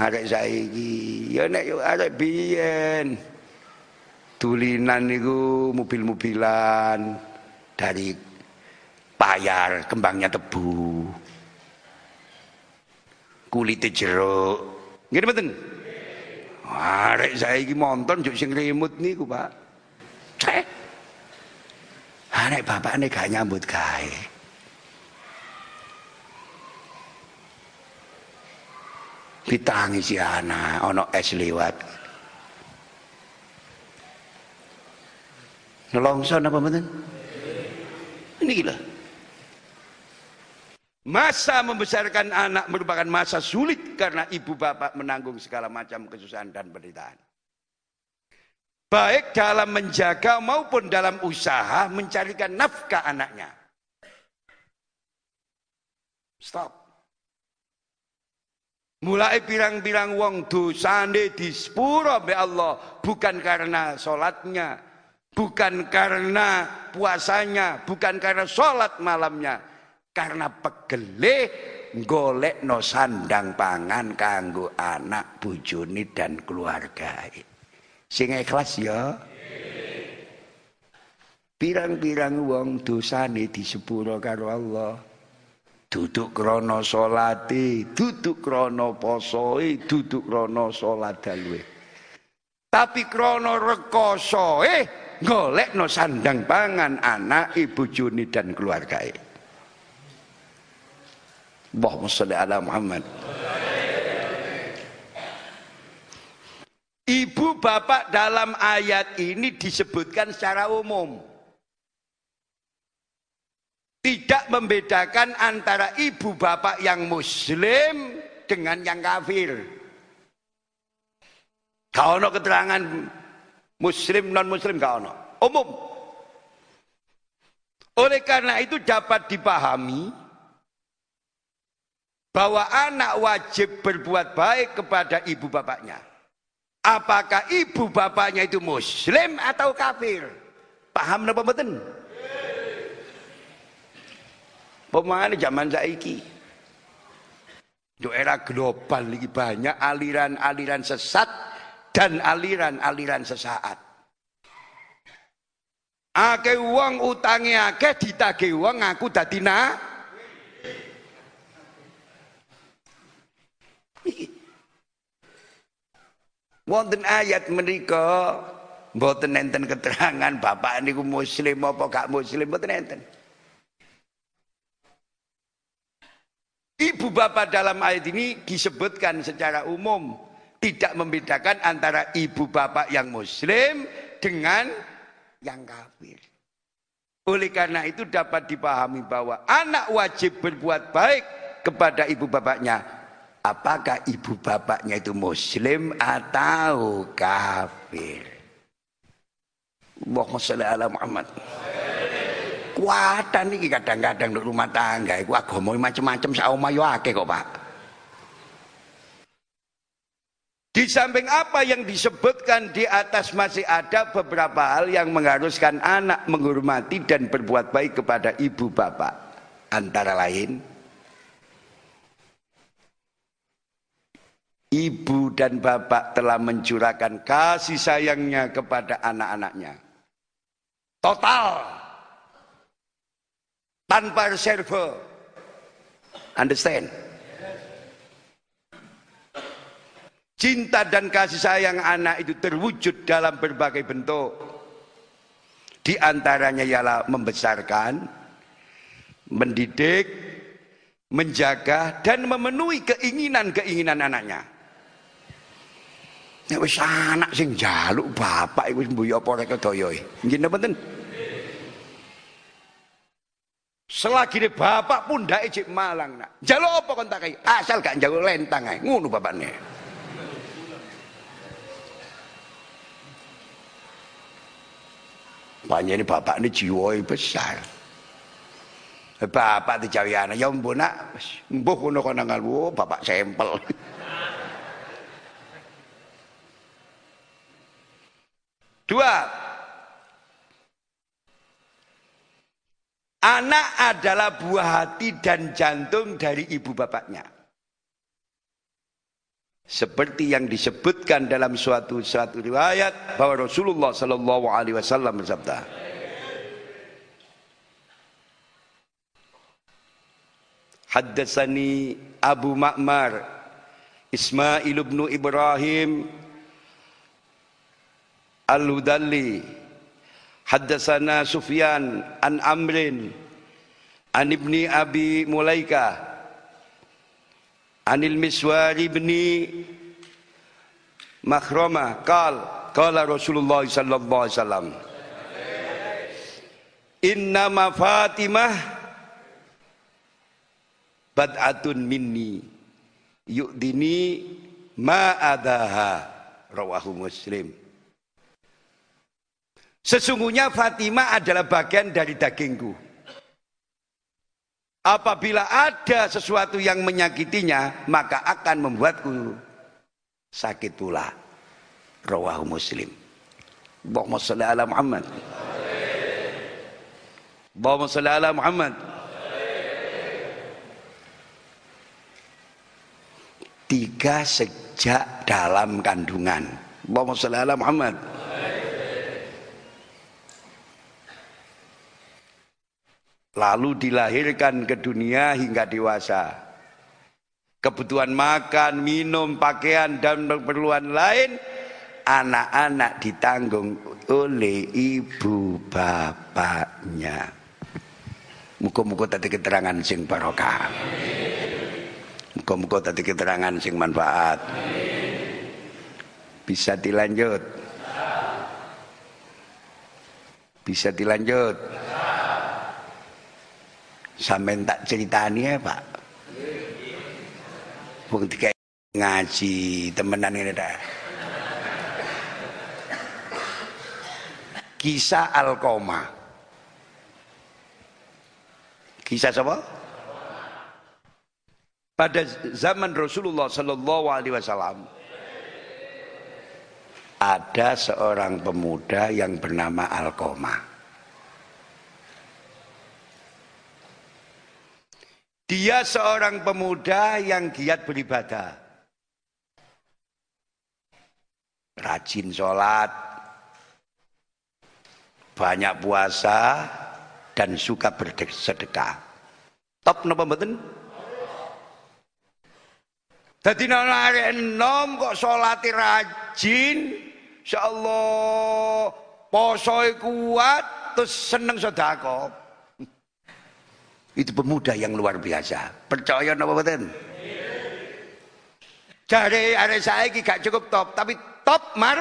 Arek saiki, ya nek yo arek biyen. Tulinan niku mobil-mobilan dari payar, kembangnya tebu. Kulitnya jeruk. Nggih mboten? Arek saiki monton juk sing remote niku, Pak. Cek. Arek bapakne gak nyambut gawe. Ditangi si anak, ono es lewat. Nelongso napa mboten? Ini gila. Masa membesarkan anak merupakan masa sulit karena ibu bapak menanggung segala macam kesusahan dan penderitaan. Baik dalam menjaga maupun dalam usaha mencarikan nafkah anaknya. Stop. Mulai pirang-pirang wong dosane di sepuro be Allah bukan karena sholatnya, bukan karena puasanya, bukan karena sholat malamnya, Karena pegele golek no sandang pangan kanggo anak bujuni dan keluarga. Sing ikhlas ya. Pirang-pirang wong dosane disepuro karo Allah. Duduk krono salate, duduk krono posoe, duduk krono salat dalwe. Tapi krono rekosoe golek no sandang pangan anak ibu juni dan keluarga. Allahumma salli ala Muhammad. Ibu bapak dalam ayat ini disebutkan secara umum. Tidak membedakan antara ibu bapak yang muslim dengan yang kafir. Kau no keterangan muslim non muslim kau no. Umum. Oleh karena itu dapat dipahami bahwa anak wajib berbuat baik kepada ibu bapaknya. Apakah ibu bapaknya itu muslim atau kafir? Paham napa mboten? Pemane zaman saiki. Di era global ini banyak aliran-aliran sesat dan aliran-aliran sesaat. Ake uang utange ake ditagih uang ngaku dadi na. Wonten ayat menika mboten enten keterangan bapak niku muslim apa gak muslim mboten enten. Ibu bapak dalam ayat ini disebutkan secara umum tidak membedakan antara ibu bapak yang muslim dengan yang kafir. Oleh karena itu dapat dipahami bahwa anak wajib berbuat baik kepada ibu bapaknya. Apakah ibu bapaknya itu muslim atau kafir? Allahumma sholli ala Muhammad. Kuatan ini kadang-kadang di rumah tangga iku agama macam-macam sak omah yo kok, Pak. Di samping apa yang disebutkan di atas masih ada beberapa hal yang mengharuskan anak menghormati dan berbuat baik kepada ibu bapak. Antara lain, ibu dan bapak telah mencurahkan kasih sayangnya kepada anak-anaknya. Total. Tanpa reserve. Understand? Cinta dan kasih sayang anak itu terwujud dalam berbagai bentuk. Di antaranya ialah membesarkan, mendidik, menjaga dan memenuhi keinginan-keinginan anaknya. Nek wis anak sing jaluk bapak iku mbuya apa rek daya. Nggih napa mboten? Selagi ini bapak pun ndak ejek malang nak. Jaluk apa kon takai? Asal gak jaluk lentang ae. Ngono bapakne. Ini bapak ini jiwa besar. Bapak di anak, ya mbok nak, mbok kono kono ngalwo, bapak sampel. (laughs) Dua, anak adalah buah hati dan jantung dari ibu bapaknya. Seperti yang disebutkan dalam suatu suatu riwayat bahwa Rasulullah Shallallahu Alaihi Wasallam bersabda, Haddasani Abu Ma'mar Ismail bin Ibrahim Al-Hudalli Haddasana Sufyan an Amrin an Ibni Abi Mulaika Anil Miswar ibni Makhrama qal qala Rasulullah sallallahu alaihi wasallam. Inna ma Fatimah bad'atun minni yu'dini ma adaha rawahu Muslim Sesungguhnya Fatima adalah bagian dari dagingku. Apabila ada sesuatu yang menyakitinya, maka akan membuatku sakit pula. Rawah Muslim. Allahumma shalli ala Muhammad. Allahumma shalli ala Muhammad. Tiga sejak dalam kandungan. Allahumma shalli ala Muhammad. Lalu dilahirkan ke dunia hingga dewasa kebutuhan makan, minum, pakaian dan keperluan lain anak-anak ditanggung oleh ibu bapaknya. Muka-muka tadi keterangan sing barokah. Muka-muka tadi keterangan sing manfaat. Bisa dilanjut. Bisa dilanjut. Sampai tak ceritani ya Pak. Wong ngaji temenan ini dah. Kisah Al-Qoma. Kisah siapa? Pada zaman Rasulullah Sallallahu Alaihi Wasallam ada seorang pemuda yang bernama Al-Qoma. Dia seorang pemuda yang giat beribadah. Rajin sholat, banyak puasa dan suka bersedekah. Top napa mboten? Dadi nek enom kok salate rajin, insyaallah posoe kuat terus seneng sedekah. Itu pemuda yang luar biasa. Percaya napa mboten? Jare arek saiki gak cukup top, tapi top mar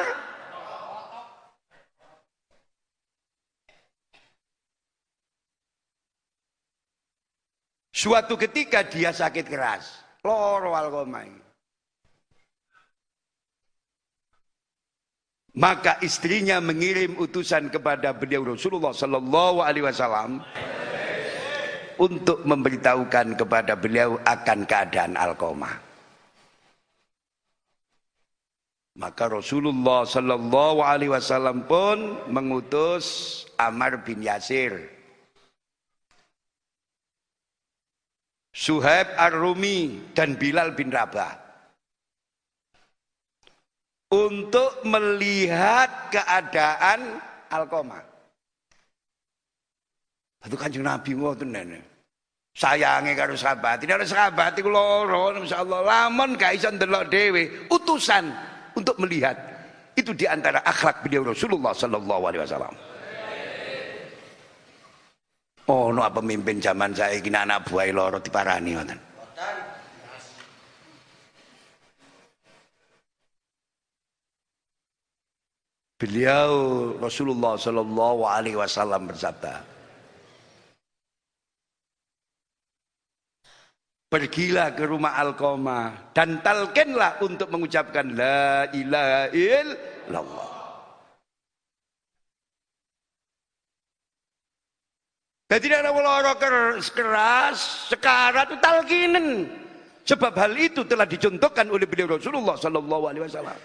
Suatu ketika dia sakit keras, loro alkomai. Maka istrinya mengirim utusan kepada beliau Rasulullah Sallallahu Alaihi Wasallam untuk memberitahukan kepada beliau akan keadaan alkoma. Maka Rasulullah Sallallahu Alaihi Wasallam pun mengutus Amar bin Yasir Suhaib Ar-Rumi dan Bilal bin Rabah untuk melihat keadaan Alkoma. Itu kanjeng Nabi ngoten nene. Sayange karo sahabat, ini harus sahabat iku loro insyaallah lamun gak iso ndelok dhewe, utusan untuk melihat. Itu di antara akhlak beliau Rasulullah sallallahu alaihi wasallam. Oh, no pemimpin zaman saya ini anak buah loro diparani ngoten. Beliau Rasulullah Shallallahu Alaihi Wasallam bersabda, Pergilah ke rumah Alkoma dan talkenlah untuk mengucapkan La ilaha illallah. Jadi ada loro keras, sekarang itu talkinen. Sebab hal itu telah dicontohkan oleh beliau Rasulullah Sallallahu Alaihi Wasallam.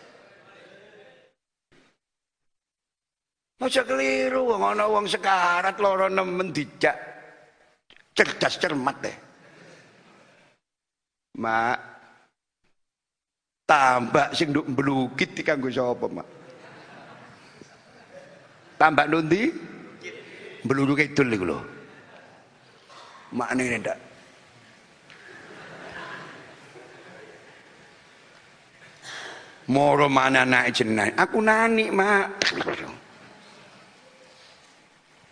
Masa keliru wong ana sekarat loro nemen dijak cerdas cermat deh. Mak tambah sing nduk mblukit dikanggo sapa, Mak? Tambah nundi? Mbluduk itu lho. Maknanya ndak moro mana naik jenai aku nani mak?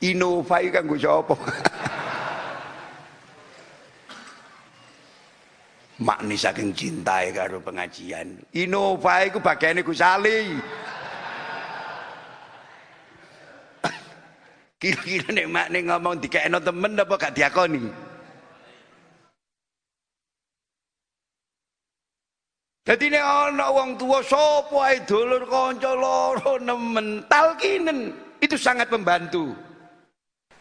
Innova kan gue sapa makni saking cintai karo pengajian Innova iku bagiane Gus Ali (coughs) Kira-kira nek makne ngomong dikekno temen apa gak diakoni? Jadi nek ana wong tua sapa ae dulur kanca loro nemen talkinen itu sangat membantu.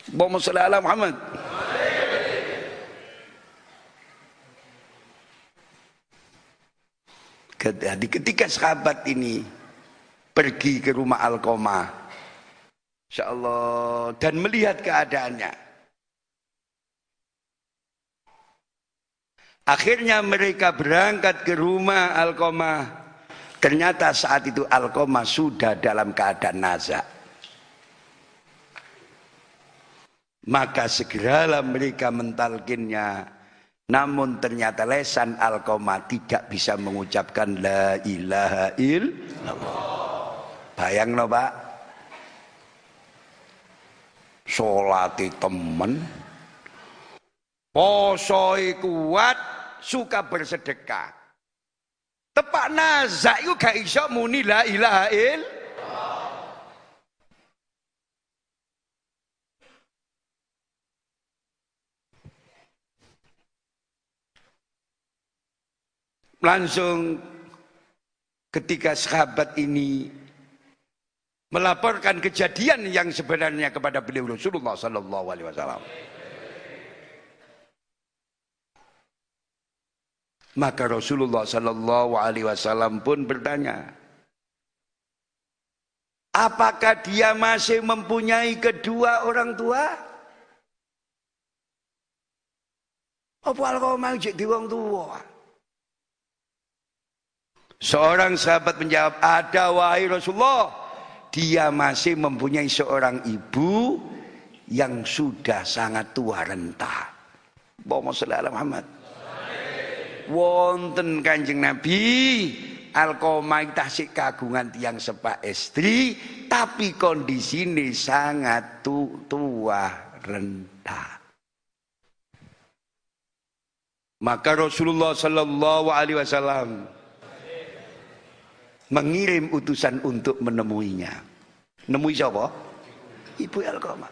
Allahumma sholli Muhammad. Ketika sahabat ini pergi ke rumah Alkoma Allah dan melihat keadaannya. Akhirnya mereka berangkat ke rumah Alkoma. Ternyata saat itu Alkoma sudah dalam keadaan nazak. Maka segeralah mereka mentalkinnya. Namun ternyata lesan Alkoma tidak bisa mengucapkan La ilaha illallah. Bayang no pak. Solati temen. Posoi kuat suka bersedekah. Tepak nazak itu gak iso muni la ilaha il. Langsung ketika sahabat ini melaporkan kejadian yang sebenarnya kepada beliau Rasulullah sallallahu alaihi wasallam. Maka Rasulullah Sallallahu Alaihi Wasallam pun bertanya, apakah dia masih mempunyai kedua orang tua? Apa kau mau jadi orang tua? Seorang sahabat menjawab, ada wahai Rasulullah. Dia masih mempunyai seorang ibu yang sudah sangat tua renta. Bawa Muhammad wonten Kanjeng Nabi Alkoma tasik kagungan tiang sepak istri tapi kondisi ini sangat tu, tua renta. Maka Rasulullah Sallallahu Alaihi Wasallam mengirim utusan untuk menemuinya. Nemui siapa? Ibu Alkoma.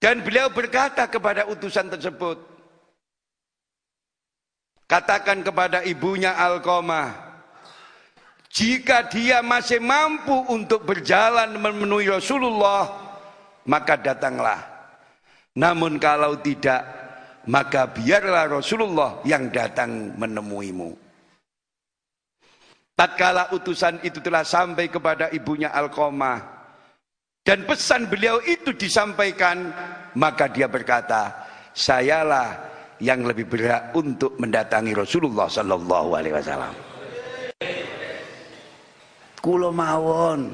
Dan beliau berkata kepada utusan tersebut, Katakan kepada ibunya Alkomah, jika dia masih mampu untuk berjalan memenuhi Rasulullah, maka datanglah. Namun kalau tidak, maka biarlah Rasulullah yang datang menemuimu. Tatkala utusan itu telah sampai kepada ibunya Alkomah, dan pesan beliau itu disampaikan, maka dia berkata, sayalah yang lebih berhak untuk mendatangi Rasulullah sallallahu alaihi wasallam. Kula mawon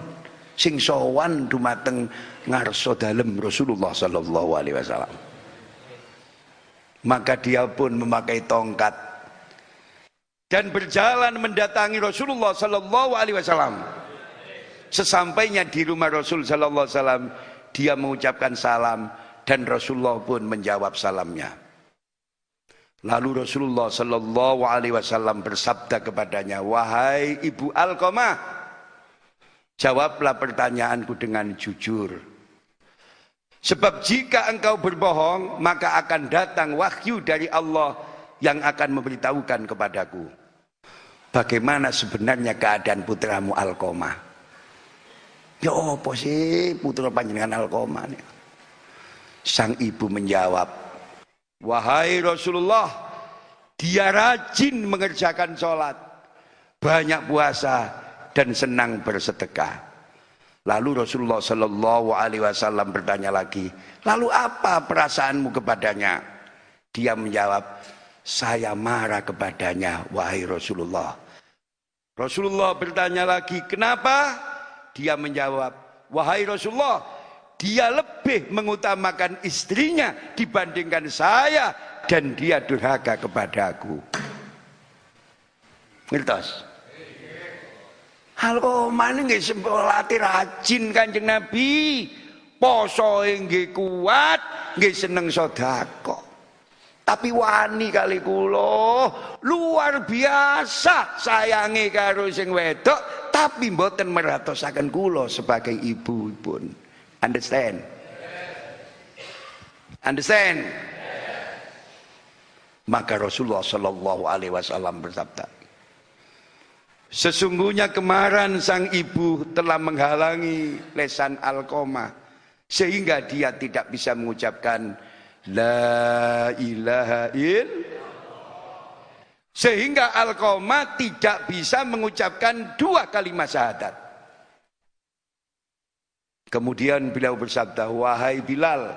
sing sowan dumateng ngarsa dalem Rasulullah sallallahu alaihi wasallam. Maka dia pun memakai tongkat dan berjalan mendatangi Rasulullah sallallahu alaihi wasallam. Sesampainya di rumah Rasul sallallahu alaihi wasallam, dia mengucapkan salam dan Rasulullah pun menjawab salamnya. Lalu Rasulullah Sallallahu Alaihi Wasallam bersabda kepadanya, wahai ibu Alkomah, jawablah pertanyaanku dengan jujur. Sebab jika engkau berbohong, maka akan datang wahyu dari Allah yang akan memberitahukan kepadaku. Bagaimana sebenarnya keadaan putramu Alkomah? Ya apa sih putra panjenengan Alkomah? Sang ibu menjawab, Wahai Rasulullah, dia rajin mengerjakan sholat, banyak puasa dan senang bersedekah. Lalu Rasulullah Shallallahu Alaihi Wasallam bertanya lagi, lalu apa perasaanmu kepadanya? Dia menjawab, saya marah kepadanya, wahai Rasulullah. Rasulullah bertanya lagi, kenapa? Dia menjawab, wahai Rasulullah, dia lebih mengutamakan istrinya dibandingkan saya dan dia durhaka kepadaku. Ngertos? Mana nggak sempolati rajin kanjeng Nabi, poso nggih kuat, nggih seneng sodako. Tapi wani kali kulo luar biasa sayangi karo sing wedok, tapi mboten meratosaken kulo sebagai ibu pun. Understand? Understand? Maka Rasulullah Shallallahu Alaihi Wasallam bersabda, Sesungguhnya kemarin sang ibu telah menghalangi lesan alkoma sehingga dia tidak bisa mengucapkan la ilaha il sehingga alkoma tidak bisa mengucapkan dua kalimat syahadat. Kemudian beliau bersabda, wahai Bilal,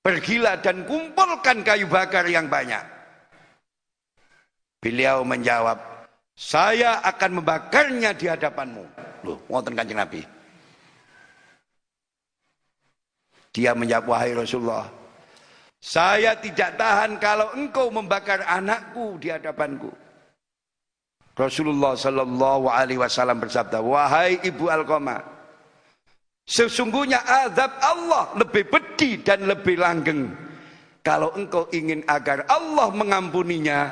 Pergilah dan kumpulkan kayu bakar yang banyak. Beliau menjawab, saya akan membakarnya di hadapanmu. Loh, ngoten kanjeng Nabi. Dia menjawab, wahai Rasulullah, saya tidak tahan kalau engkau membakar anakku di hadapanku. Rasulullah Shallallahu Alaihi Wasallam bersabda, wahai ibu Alkoma, sesungguhnya azab Allah lebih pedih dan lebih langgeng. Kalau engkau ingin agar Allah mengampuninya,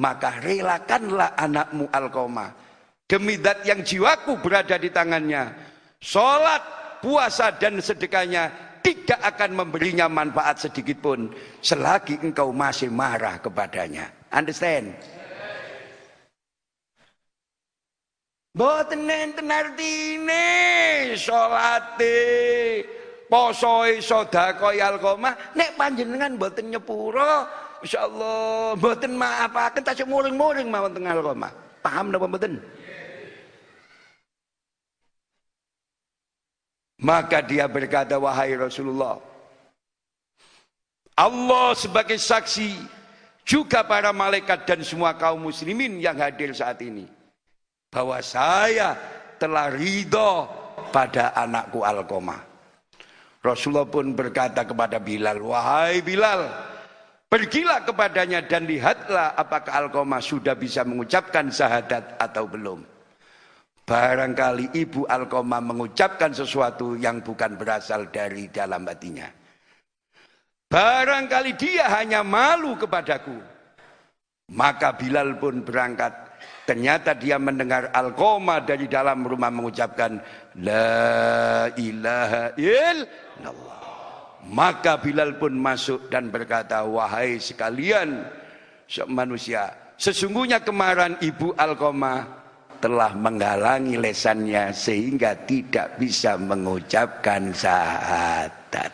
maka relakanlah anakmu Alkoma. Demi dat yang jiwaku berada di tangannya. Sholat, puasa dan sedekahnya tidak akan memberinya manfaat sedikit pun selagi engkau masih marah kepadanya. Understand? Mboten nenten artine salate posoe sedekah alqomah nek panjenengan mboten nyepuro insyaallah mboten maafaken tasih muring-muring mawon teng alqomah. Paham napa mboten? Maka dia berkata wahai Rasulullah Allah sebagai saksi juga para malaikat dan semua kaum muslimin yang hadir saat ini bahwa saya telah ridho pada anakku Alkoma. Rasulullah pun berkata kepada Bilal, wahai Bilal, pergilah kepadanya dan lihatlah apakah Alkoma sudah bisa mengucapkan syahadat atau belum. Barangkali ibu Alkoma mengucapkan sesuatu yang bukan berasal dari dalam hatinya. Barangkali dia hanya malu kepadaku. Maka Bilal pun berangkat Ternyata dia mendengar Alkoma dari dalam rumah mengucapkan La ilaha illallah. Maka Bilal pun masuk dan berkata, Wahai sekalian manusia, sesungguhnya kemarin ibu Alkoma telah menghalangi lesannya sehingga tidak bisa mengucapkan syahadat.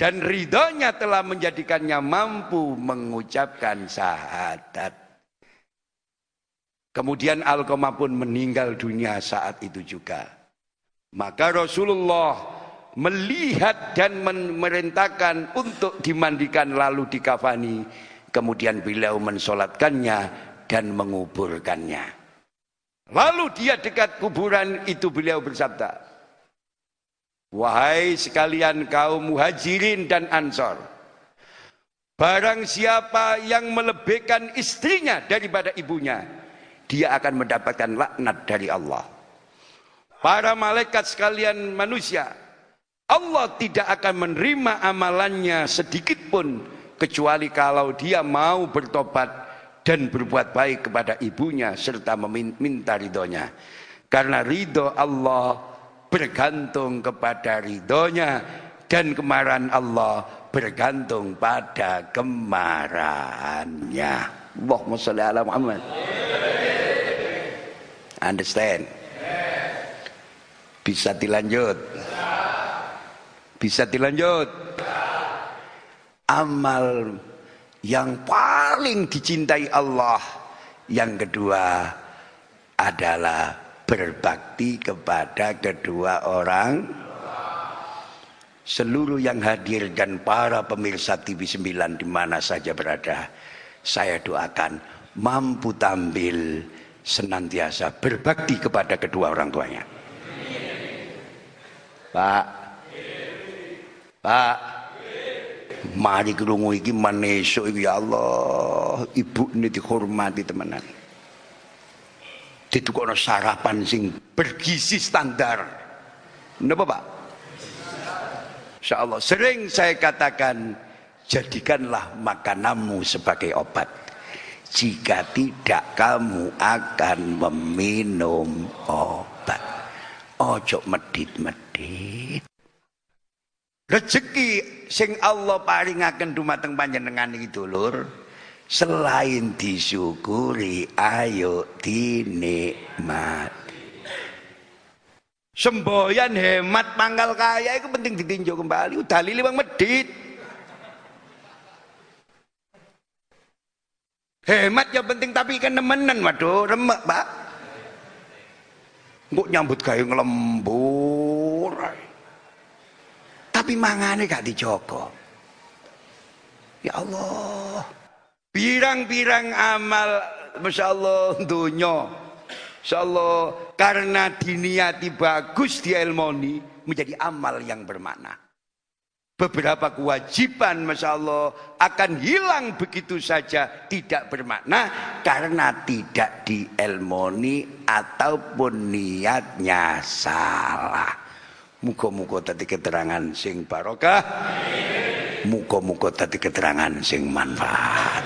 Dan ridhonya telah menjadikannya mampu mengucapkan syahadat. Kemudian Alkoma pun meninggal dunia saat itu juga. Maka Rasulullah melihat dan memerintahkan untuk dimandikan lalu dikafani. Kemudian beliau mensolatkannya dan menguburkannya. Lalu dia dekat kuburan itu beliau bersabda. Wahai sekalian kaum muhajirin dan ansor. Barang siapa yang melebihkan istrinya daripada ibunya dia akan mendapatkan laknat dari Allah. Para malaikat sekalian manusia, Allah tidak akan menerima amalannya sedikit pun kecuali kalau dia mau bertobat dan berbuat baik kepada ibunya serta meminta ridhonya. Karena ridho Allah bergantung kepada ridhonya dan kemarahan Allah bergantung pada kemarahannya. Allahumma salli ala Muhammad. Understand? Bisa dilanjut? Bisa dilanjut? Amal yang paling dicintai Allah. Yang kedua adalah berbakti kepada kedua orang. Seluruh yang hadir dan para pemirsa TV 9 di mana saja berada saya doakan mampu tampil senantiasa berbakti kepada kedua orang tuanya. Pak, Pak, mari kerungu iki manesuk iki ya Allah, ibu ini dihormati temenan. Ditukokno sarapan sing bergizi standar. Napa Pak? Insya Allah sering saya katakan jadikanlah makananmu sebagai obat jika tidak kamu akan meminum obat. Ojo medit-medit. Rezeki sing Allah paringaken dumateng panjenengan iki dulur, selain disyukuri ayo dinikmati. Semboyan hemat pangkal kaya itu penting ditinjau kembali. Udah lili bang medit. Hemat yang penting tapi ikan nemenan waduh remek pak. Nggak nyambut kayu ngelembur. Tapi mangane gak dijogo. Ya Allah. Pirang-pirang amal Masya Allah dunya. Masya Allah karena diniati bagus di elmoni menjadi amal yang bermakna. Beberapa kewajiban Masya Allah akan hilang begitu saja tidak bermakna karena tidak dielmoni ataupun niatnya salah. Muka-muka tadi keterangan sing barokah. Muka-muka tadi keterangan sing manfaat.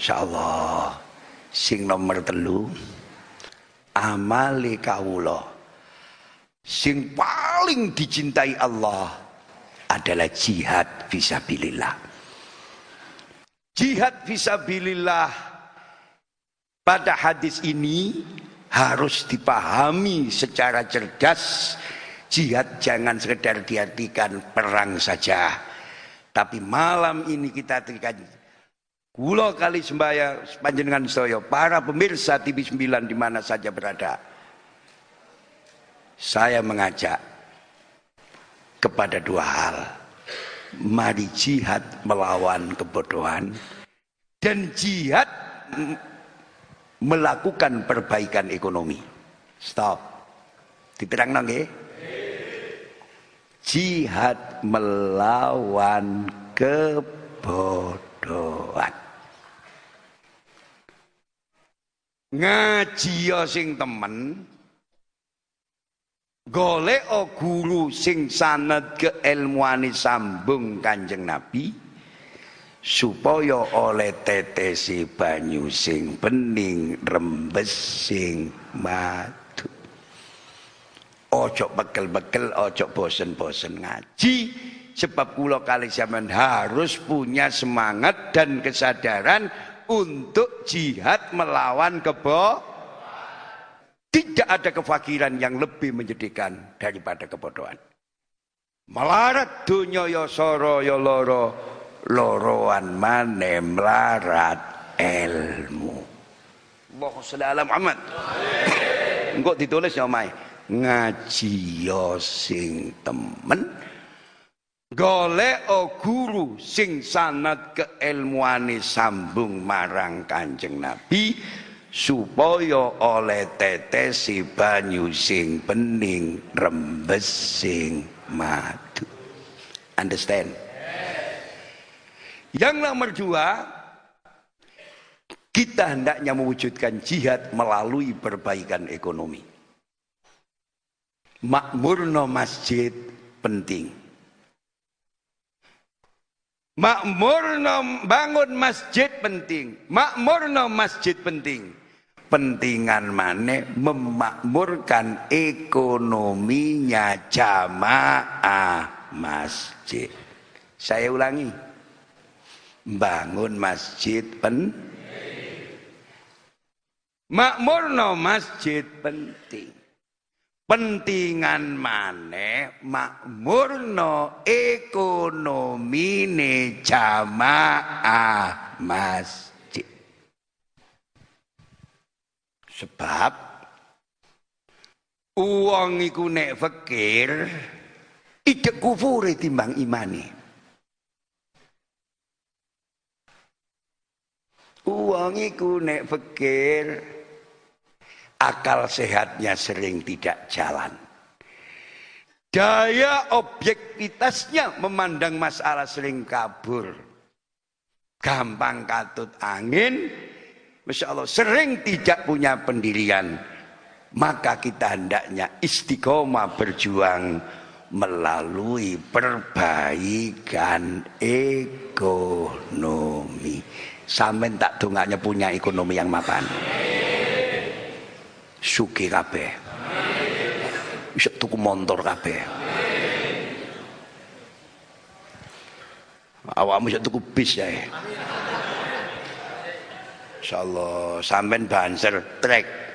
Insyaallah sing nomor telu amali kawula sing paling dicintai Allah adalah jihad fisabilillah. Jihad fisabilillah pada hadis ini harus dipahami secara cerdas. Jihad jangan sekedar diartikan perang saja. Tapi malam ini kita terikan Kulo kali sembaya panjenengan saya, para pemirsa TV 9 di mana saja berada. Saya mengajak kepada dua hal. Mari jihad melawan kebodohan dan jihad melakukan perbaikan ekonomi. Stop. Diterang nangge. Jihad melawan kebodohan. ngaji ya sing temen golek guru sing sanad keilmuane sambung Kanjeng Nabi supaya oleh tetesi banyu sing bening rembes sing madu ojo bekel-bekel ojo bosen-bosen ngaji. Sebab kula kali zaman harus punya semangat dan kesadaran untuk jihad melawan kebo tidak ada kefakiran yang lebih menyedihkan daripada kebodohan. Melarat dunia ya soro ya loro loroan mane melarat ilmu. Allahu sallallahu Muhammad. Engkau ditulis ya mai ngaji yo ya sing temen golek guru sing sanad keilmuane sambung marang Kanjeng Nabi supaya oleh tetesi banyu sing bening rembes sing madu. Understand? Yang nomor dua kita hendaknya mewujudkan jihad melalui perbaikan ekonomi makmurno masjid penting Makmur no bangun masjid penting. Makmur no masjid penting. Pentingan mana memakmurkan ekonominya jamaah masjid. Saya ulangi. Bangun masjid pen Makmur no masjid penting pentingan mana makmurno ekonomi ne jamaah masjid. Sebab uang iku nek fakir ide kufur timbang imani uang iku nek fakir akal sehatnya sering tidak jalan. Daya objektivitasnya memandang masalah sering kabur. Gampang katut angin. Masya Allah sering tidak punya pendirian. Maka kita hendaknya istiqomah berjuang melalui perbaikan ekonomi. Sampai tak dongaknya punya ekonomi yang mapan suki kabeh bisa tuku motor kabeh awakmu bisa tuku bis ya insyaallah sampean banser trek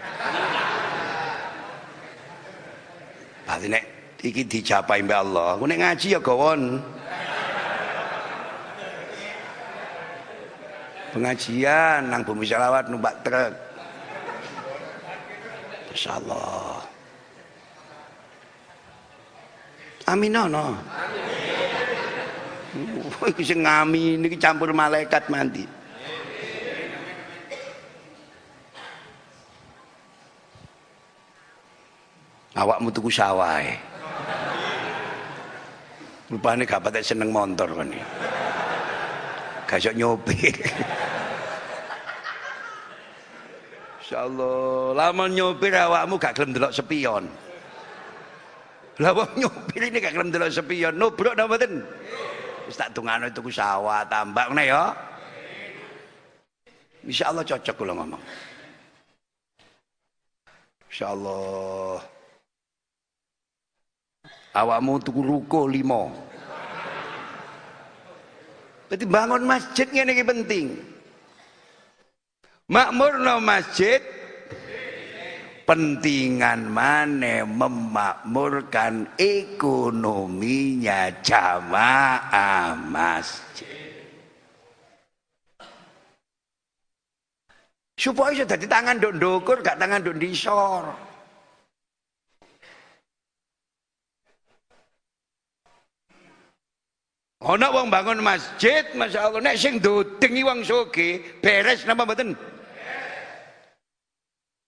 Berarti nek iki dicapai mbak Allah, aku nek ngaji ya gawon. Pengajian nang bumi salawat numpak truk. Insyaallah. Amin no. Oh, (laughs) iki sing ngami niki campur malaikat mandi. Awakmu tuku sawahe. Rupane gak patek seneng motor kan. Gak nyopir. Insyaallah, lama nyopir awakmu gak gelem delok sepion. Lah wong nyopir ini gak gelem delok sepion, nubruk napa mboten? Wis tak dungano tuku sawah tambak ngene ya. Insyaallah cocok kula ngomong. Insyaallah. Awakmu tuku ruko limo. Berarti bangun masjid ngene iki penting. Makmurno masjid pentingan mana memakmurkan ekonominya jamaah masjid. Supaya sudah di tangan dok dokur, gak tangan dok disor. Ana wong bangun masjid, Masya Allah, nek sing dodeng wong soge, beres napa mboten?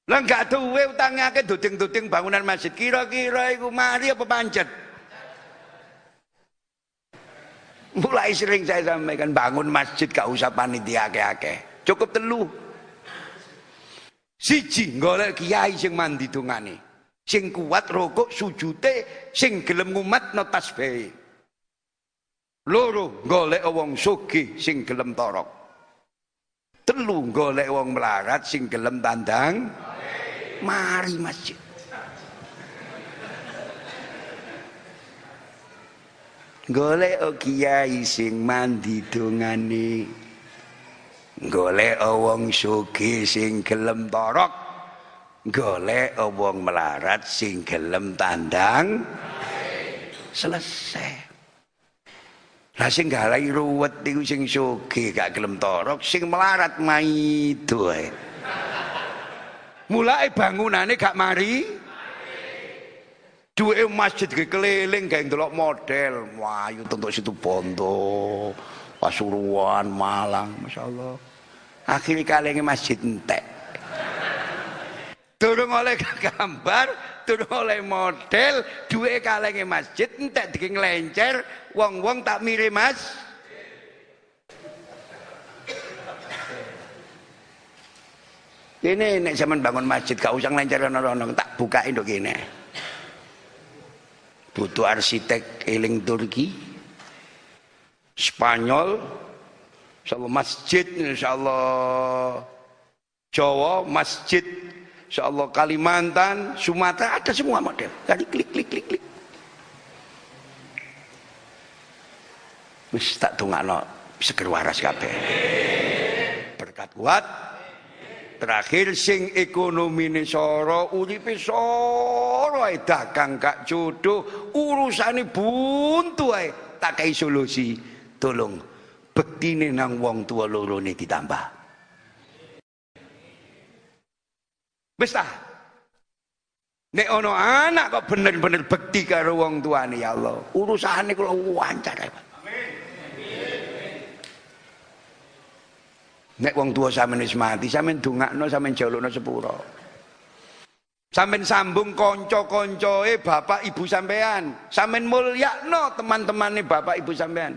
Lah gak duwe utange akeh dodeng-dodeng bangunan masjid. Kira-kira iku mari apa pancet? Mulai sering saya sampaikan bangun masjid gak usah panitia akeh-akeh. Cukup telu. Siji golek kiai sing mandi dongane. Sing kuat rokok sujute, sing gelem ngumat no tasbih. Loro golek wong sugih sing gelem torok. Telu golek wong melarat sing gelem tandang mari masjid. Golek kiai sing mandi dongane. Golek wong sugih sing gelem torok. Golek wong melarat sing gelem tandang selesai. Lah sing galai ruwet iku sing sugih gak gelem torok, sing melarat maido ae. Mulai bangunane gak mari. Duwe masjid keliling gak ndelok model, wayu tentuk situ Bondo, Pasuruan, Malang, masyaallah. Akhirnya kalenge masjid entek. Durung oleh gambar, durung oleh model, duwe kalenge masjid entek diking lencer, wong-wong tak mirip Mas. Ini nek zaman bangun masjid gak usah lencer rono-rono, tak bukain nduk kene. Butuh arsitek eling Turki, Spanyol, insyaallah masjid insyaallah Jawa masjid insyaallah Kalimantan Sumatera ada semua model. Jadi klik klik klik klik. Wis tak dongakno seger waras kabeh. Berkat kuat terakhir sing ekonomine soro uripe soro ae dagang gak jodoh urusane buntu ae. Tak kai solusi tolong bektine nang wong tua loro ini ditambah. Wis Nek ono anak kok bener-bener bekti karo wong tuane ya Allah. Urusane kula wancar Nek wong tua sampean wis mati, sampean dongakno, sampean jalukno sepuro. Sampean sambung kanca-kancae bapak ibu sampean. Sampean mulyakno teman-temane bapak ibu sampean.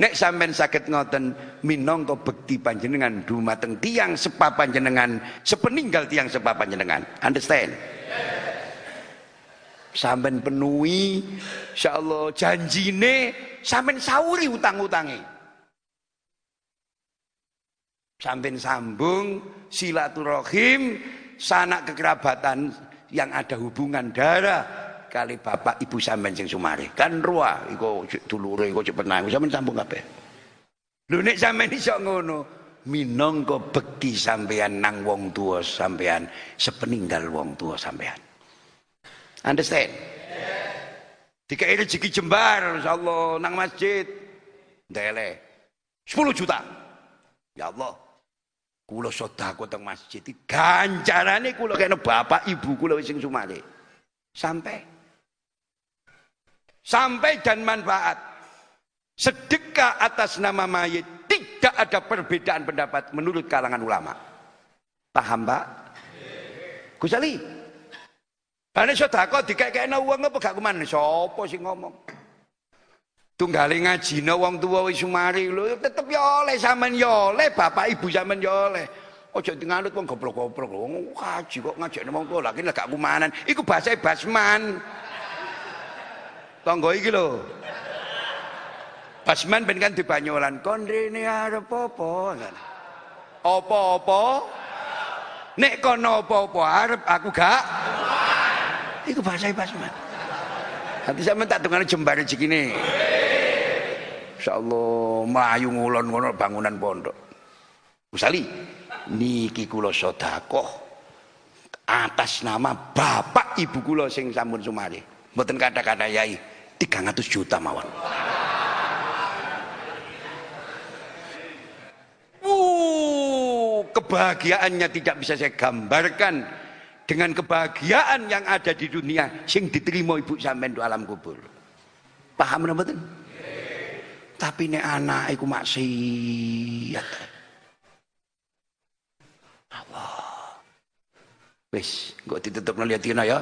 Nek sampean sakit ngoten minangka bekti panjenengan dumateng tiang sepa panjenengan, sepeninggal tiang sepa panjenengan. Understand? Sampean penuhi insyaallah janjine sampean sauri utang-utange. Sampai sambung silaturahim sanak kekerabatan yang ada hubungan darah kali bapak ibu sampean sing sumare kan ruah iku dulure iku cepet nang sampean sambung kabeh. Lho nek sampean iso ngono minangka bekti sampean nang wong tua sampean sepeninggal wong tua sampean. Understand? Dikai rezeki jembar insyaallah nang masjid. Ndele 10 juta. Ya Allah Kulo sedekah teng masjid ganjarane kulo kena bapak ibu kulo sing sumare. Sampai sampai dan manfaat. sedekah atas nama mayit tidak ada perbedaan pendapat menurut kalangan ulama. Paham Pak? Gus Ali. Ane sedekah dikekekno wong apa gak kuman sapa sing ngomong? Tunggale ngajine wong tuwa wis sumari lho tetep ya oleh sampean ya oleh bapak ibu sampean ya oleh. Ojo nganut wong goblok-goblok wong kaji kok ngajakne wong tuwa lagi gak kumanan. Iku bahasa basman. Tonggo iki lho. Basman ben kan dibanyolan kon rene arep apa? Apa-apa? Nek kono apa-apa arep aku gak. Iku bahasa Basman. Nanti sampean tak dungane jembar rezekine. Insyaallah melayu ngulon ngono bangunan pondok. Usali niki kula sedekah atas nama bapak ibu kula sing sampun sumari. Mboten kata-kata yai 300 juta mawon. Uh, kebahagiaannya tidak bisa saya gambarkan dengan kebahagiaan yang ada di dunia sing diterima ibu sampean di alam kubur. Paham mboten? Tapi nek anak iku maksiat. Allah. Wis, kok ditutup ngeliatina ya.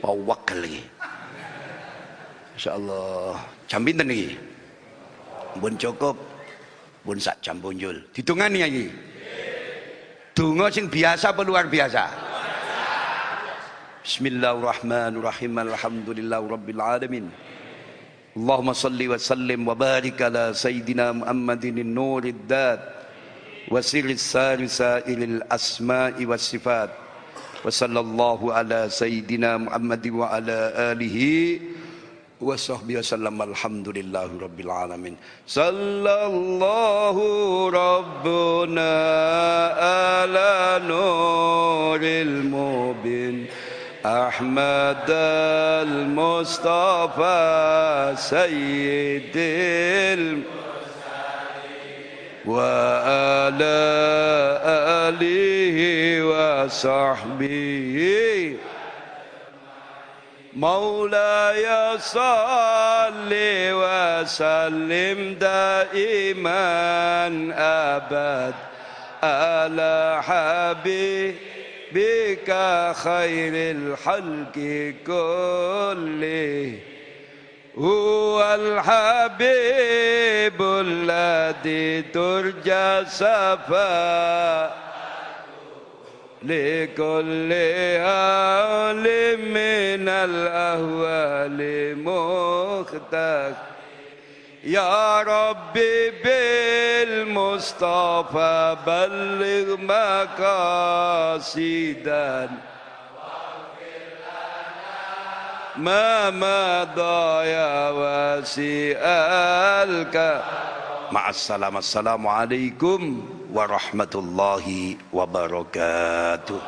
Pawak lagi. Insyaallah. Jam pinten iki? Pun cukup. Pun sak jam punjul. Ditungani iki. Donga sing biasa apa luar biasa? Bismillahirrahmanirrahim. Alhamdulillahirabbil alamin. اللهم صل وسلم وبارك على سيدنا محمد النور الذات وسر السار سائر الأسماء والصفات. وصلى الله على سيدنا محمد وعلى آله وصحبه وسلم. الحمد لله رب العالمين. صلى الله ربنا على نور المبين أحمد المصطفى سيد وعلى آله وصحبه مولاي صل وسلم دائما أبد على حبيب بك خير الخلق كله. هو الحبيب الذي ترجى صفاء لكل حال من الأهوال مختلف يا ربي بالمصطفى بلغ مقاصدا. ما مضى يا واسع مع السلامة. السلام عليكم ورحمة الله وبركاته.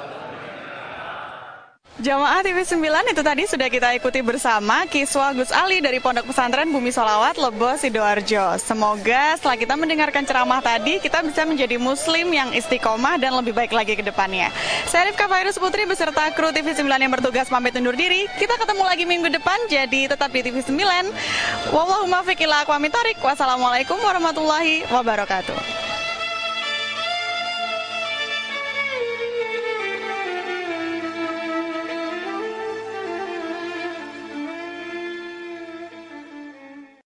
Jamaah TV 9 itu tadi sudah kita ikuti bersama Kiswa Gus Ali dari Pondok Pesantren Bumi Solawat Lebo Sidoarjo. Semoga setelah kita mendengarkan ceramah tadi kita bisa menjadi muslim yang istiqomah dan lebih baik lagi ke depannya. Saya Rifka Fairus Putri beserta kru TV 9 yang bertugas pamit undur diri. Kita ketemu lagi minggu depan jadi tetap di TV 9. Wallahumma Wassalamualaikum warahmatullahi wabarakatuh.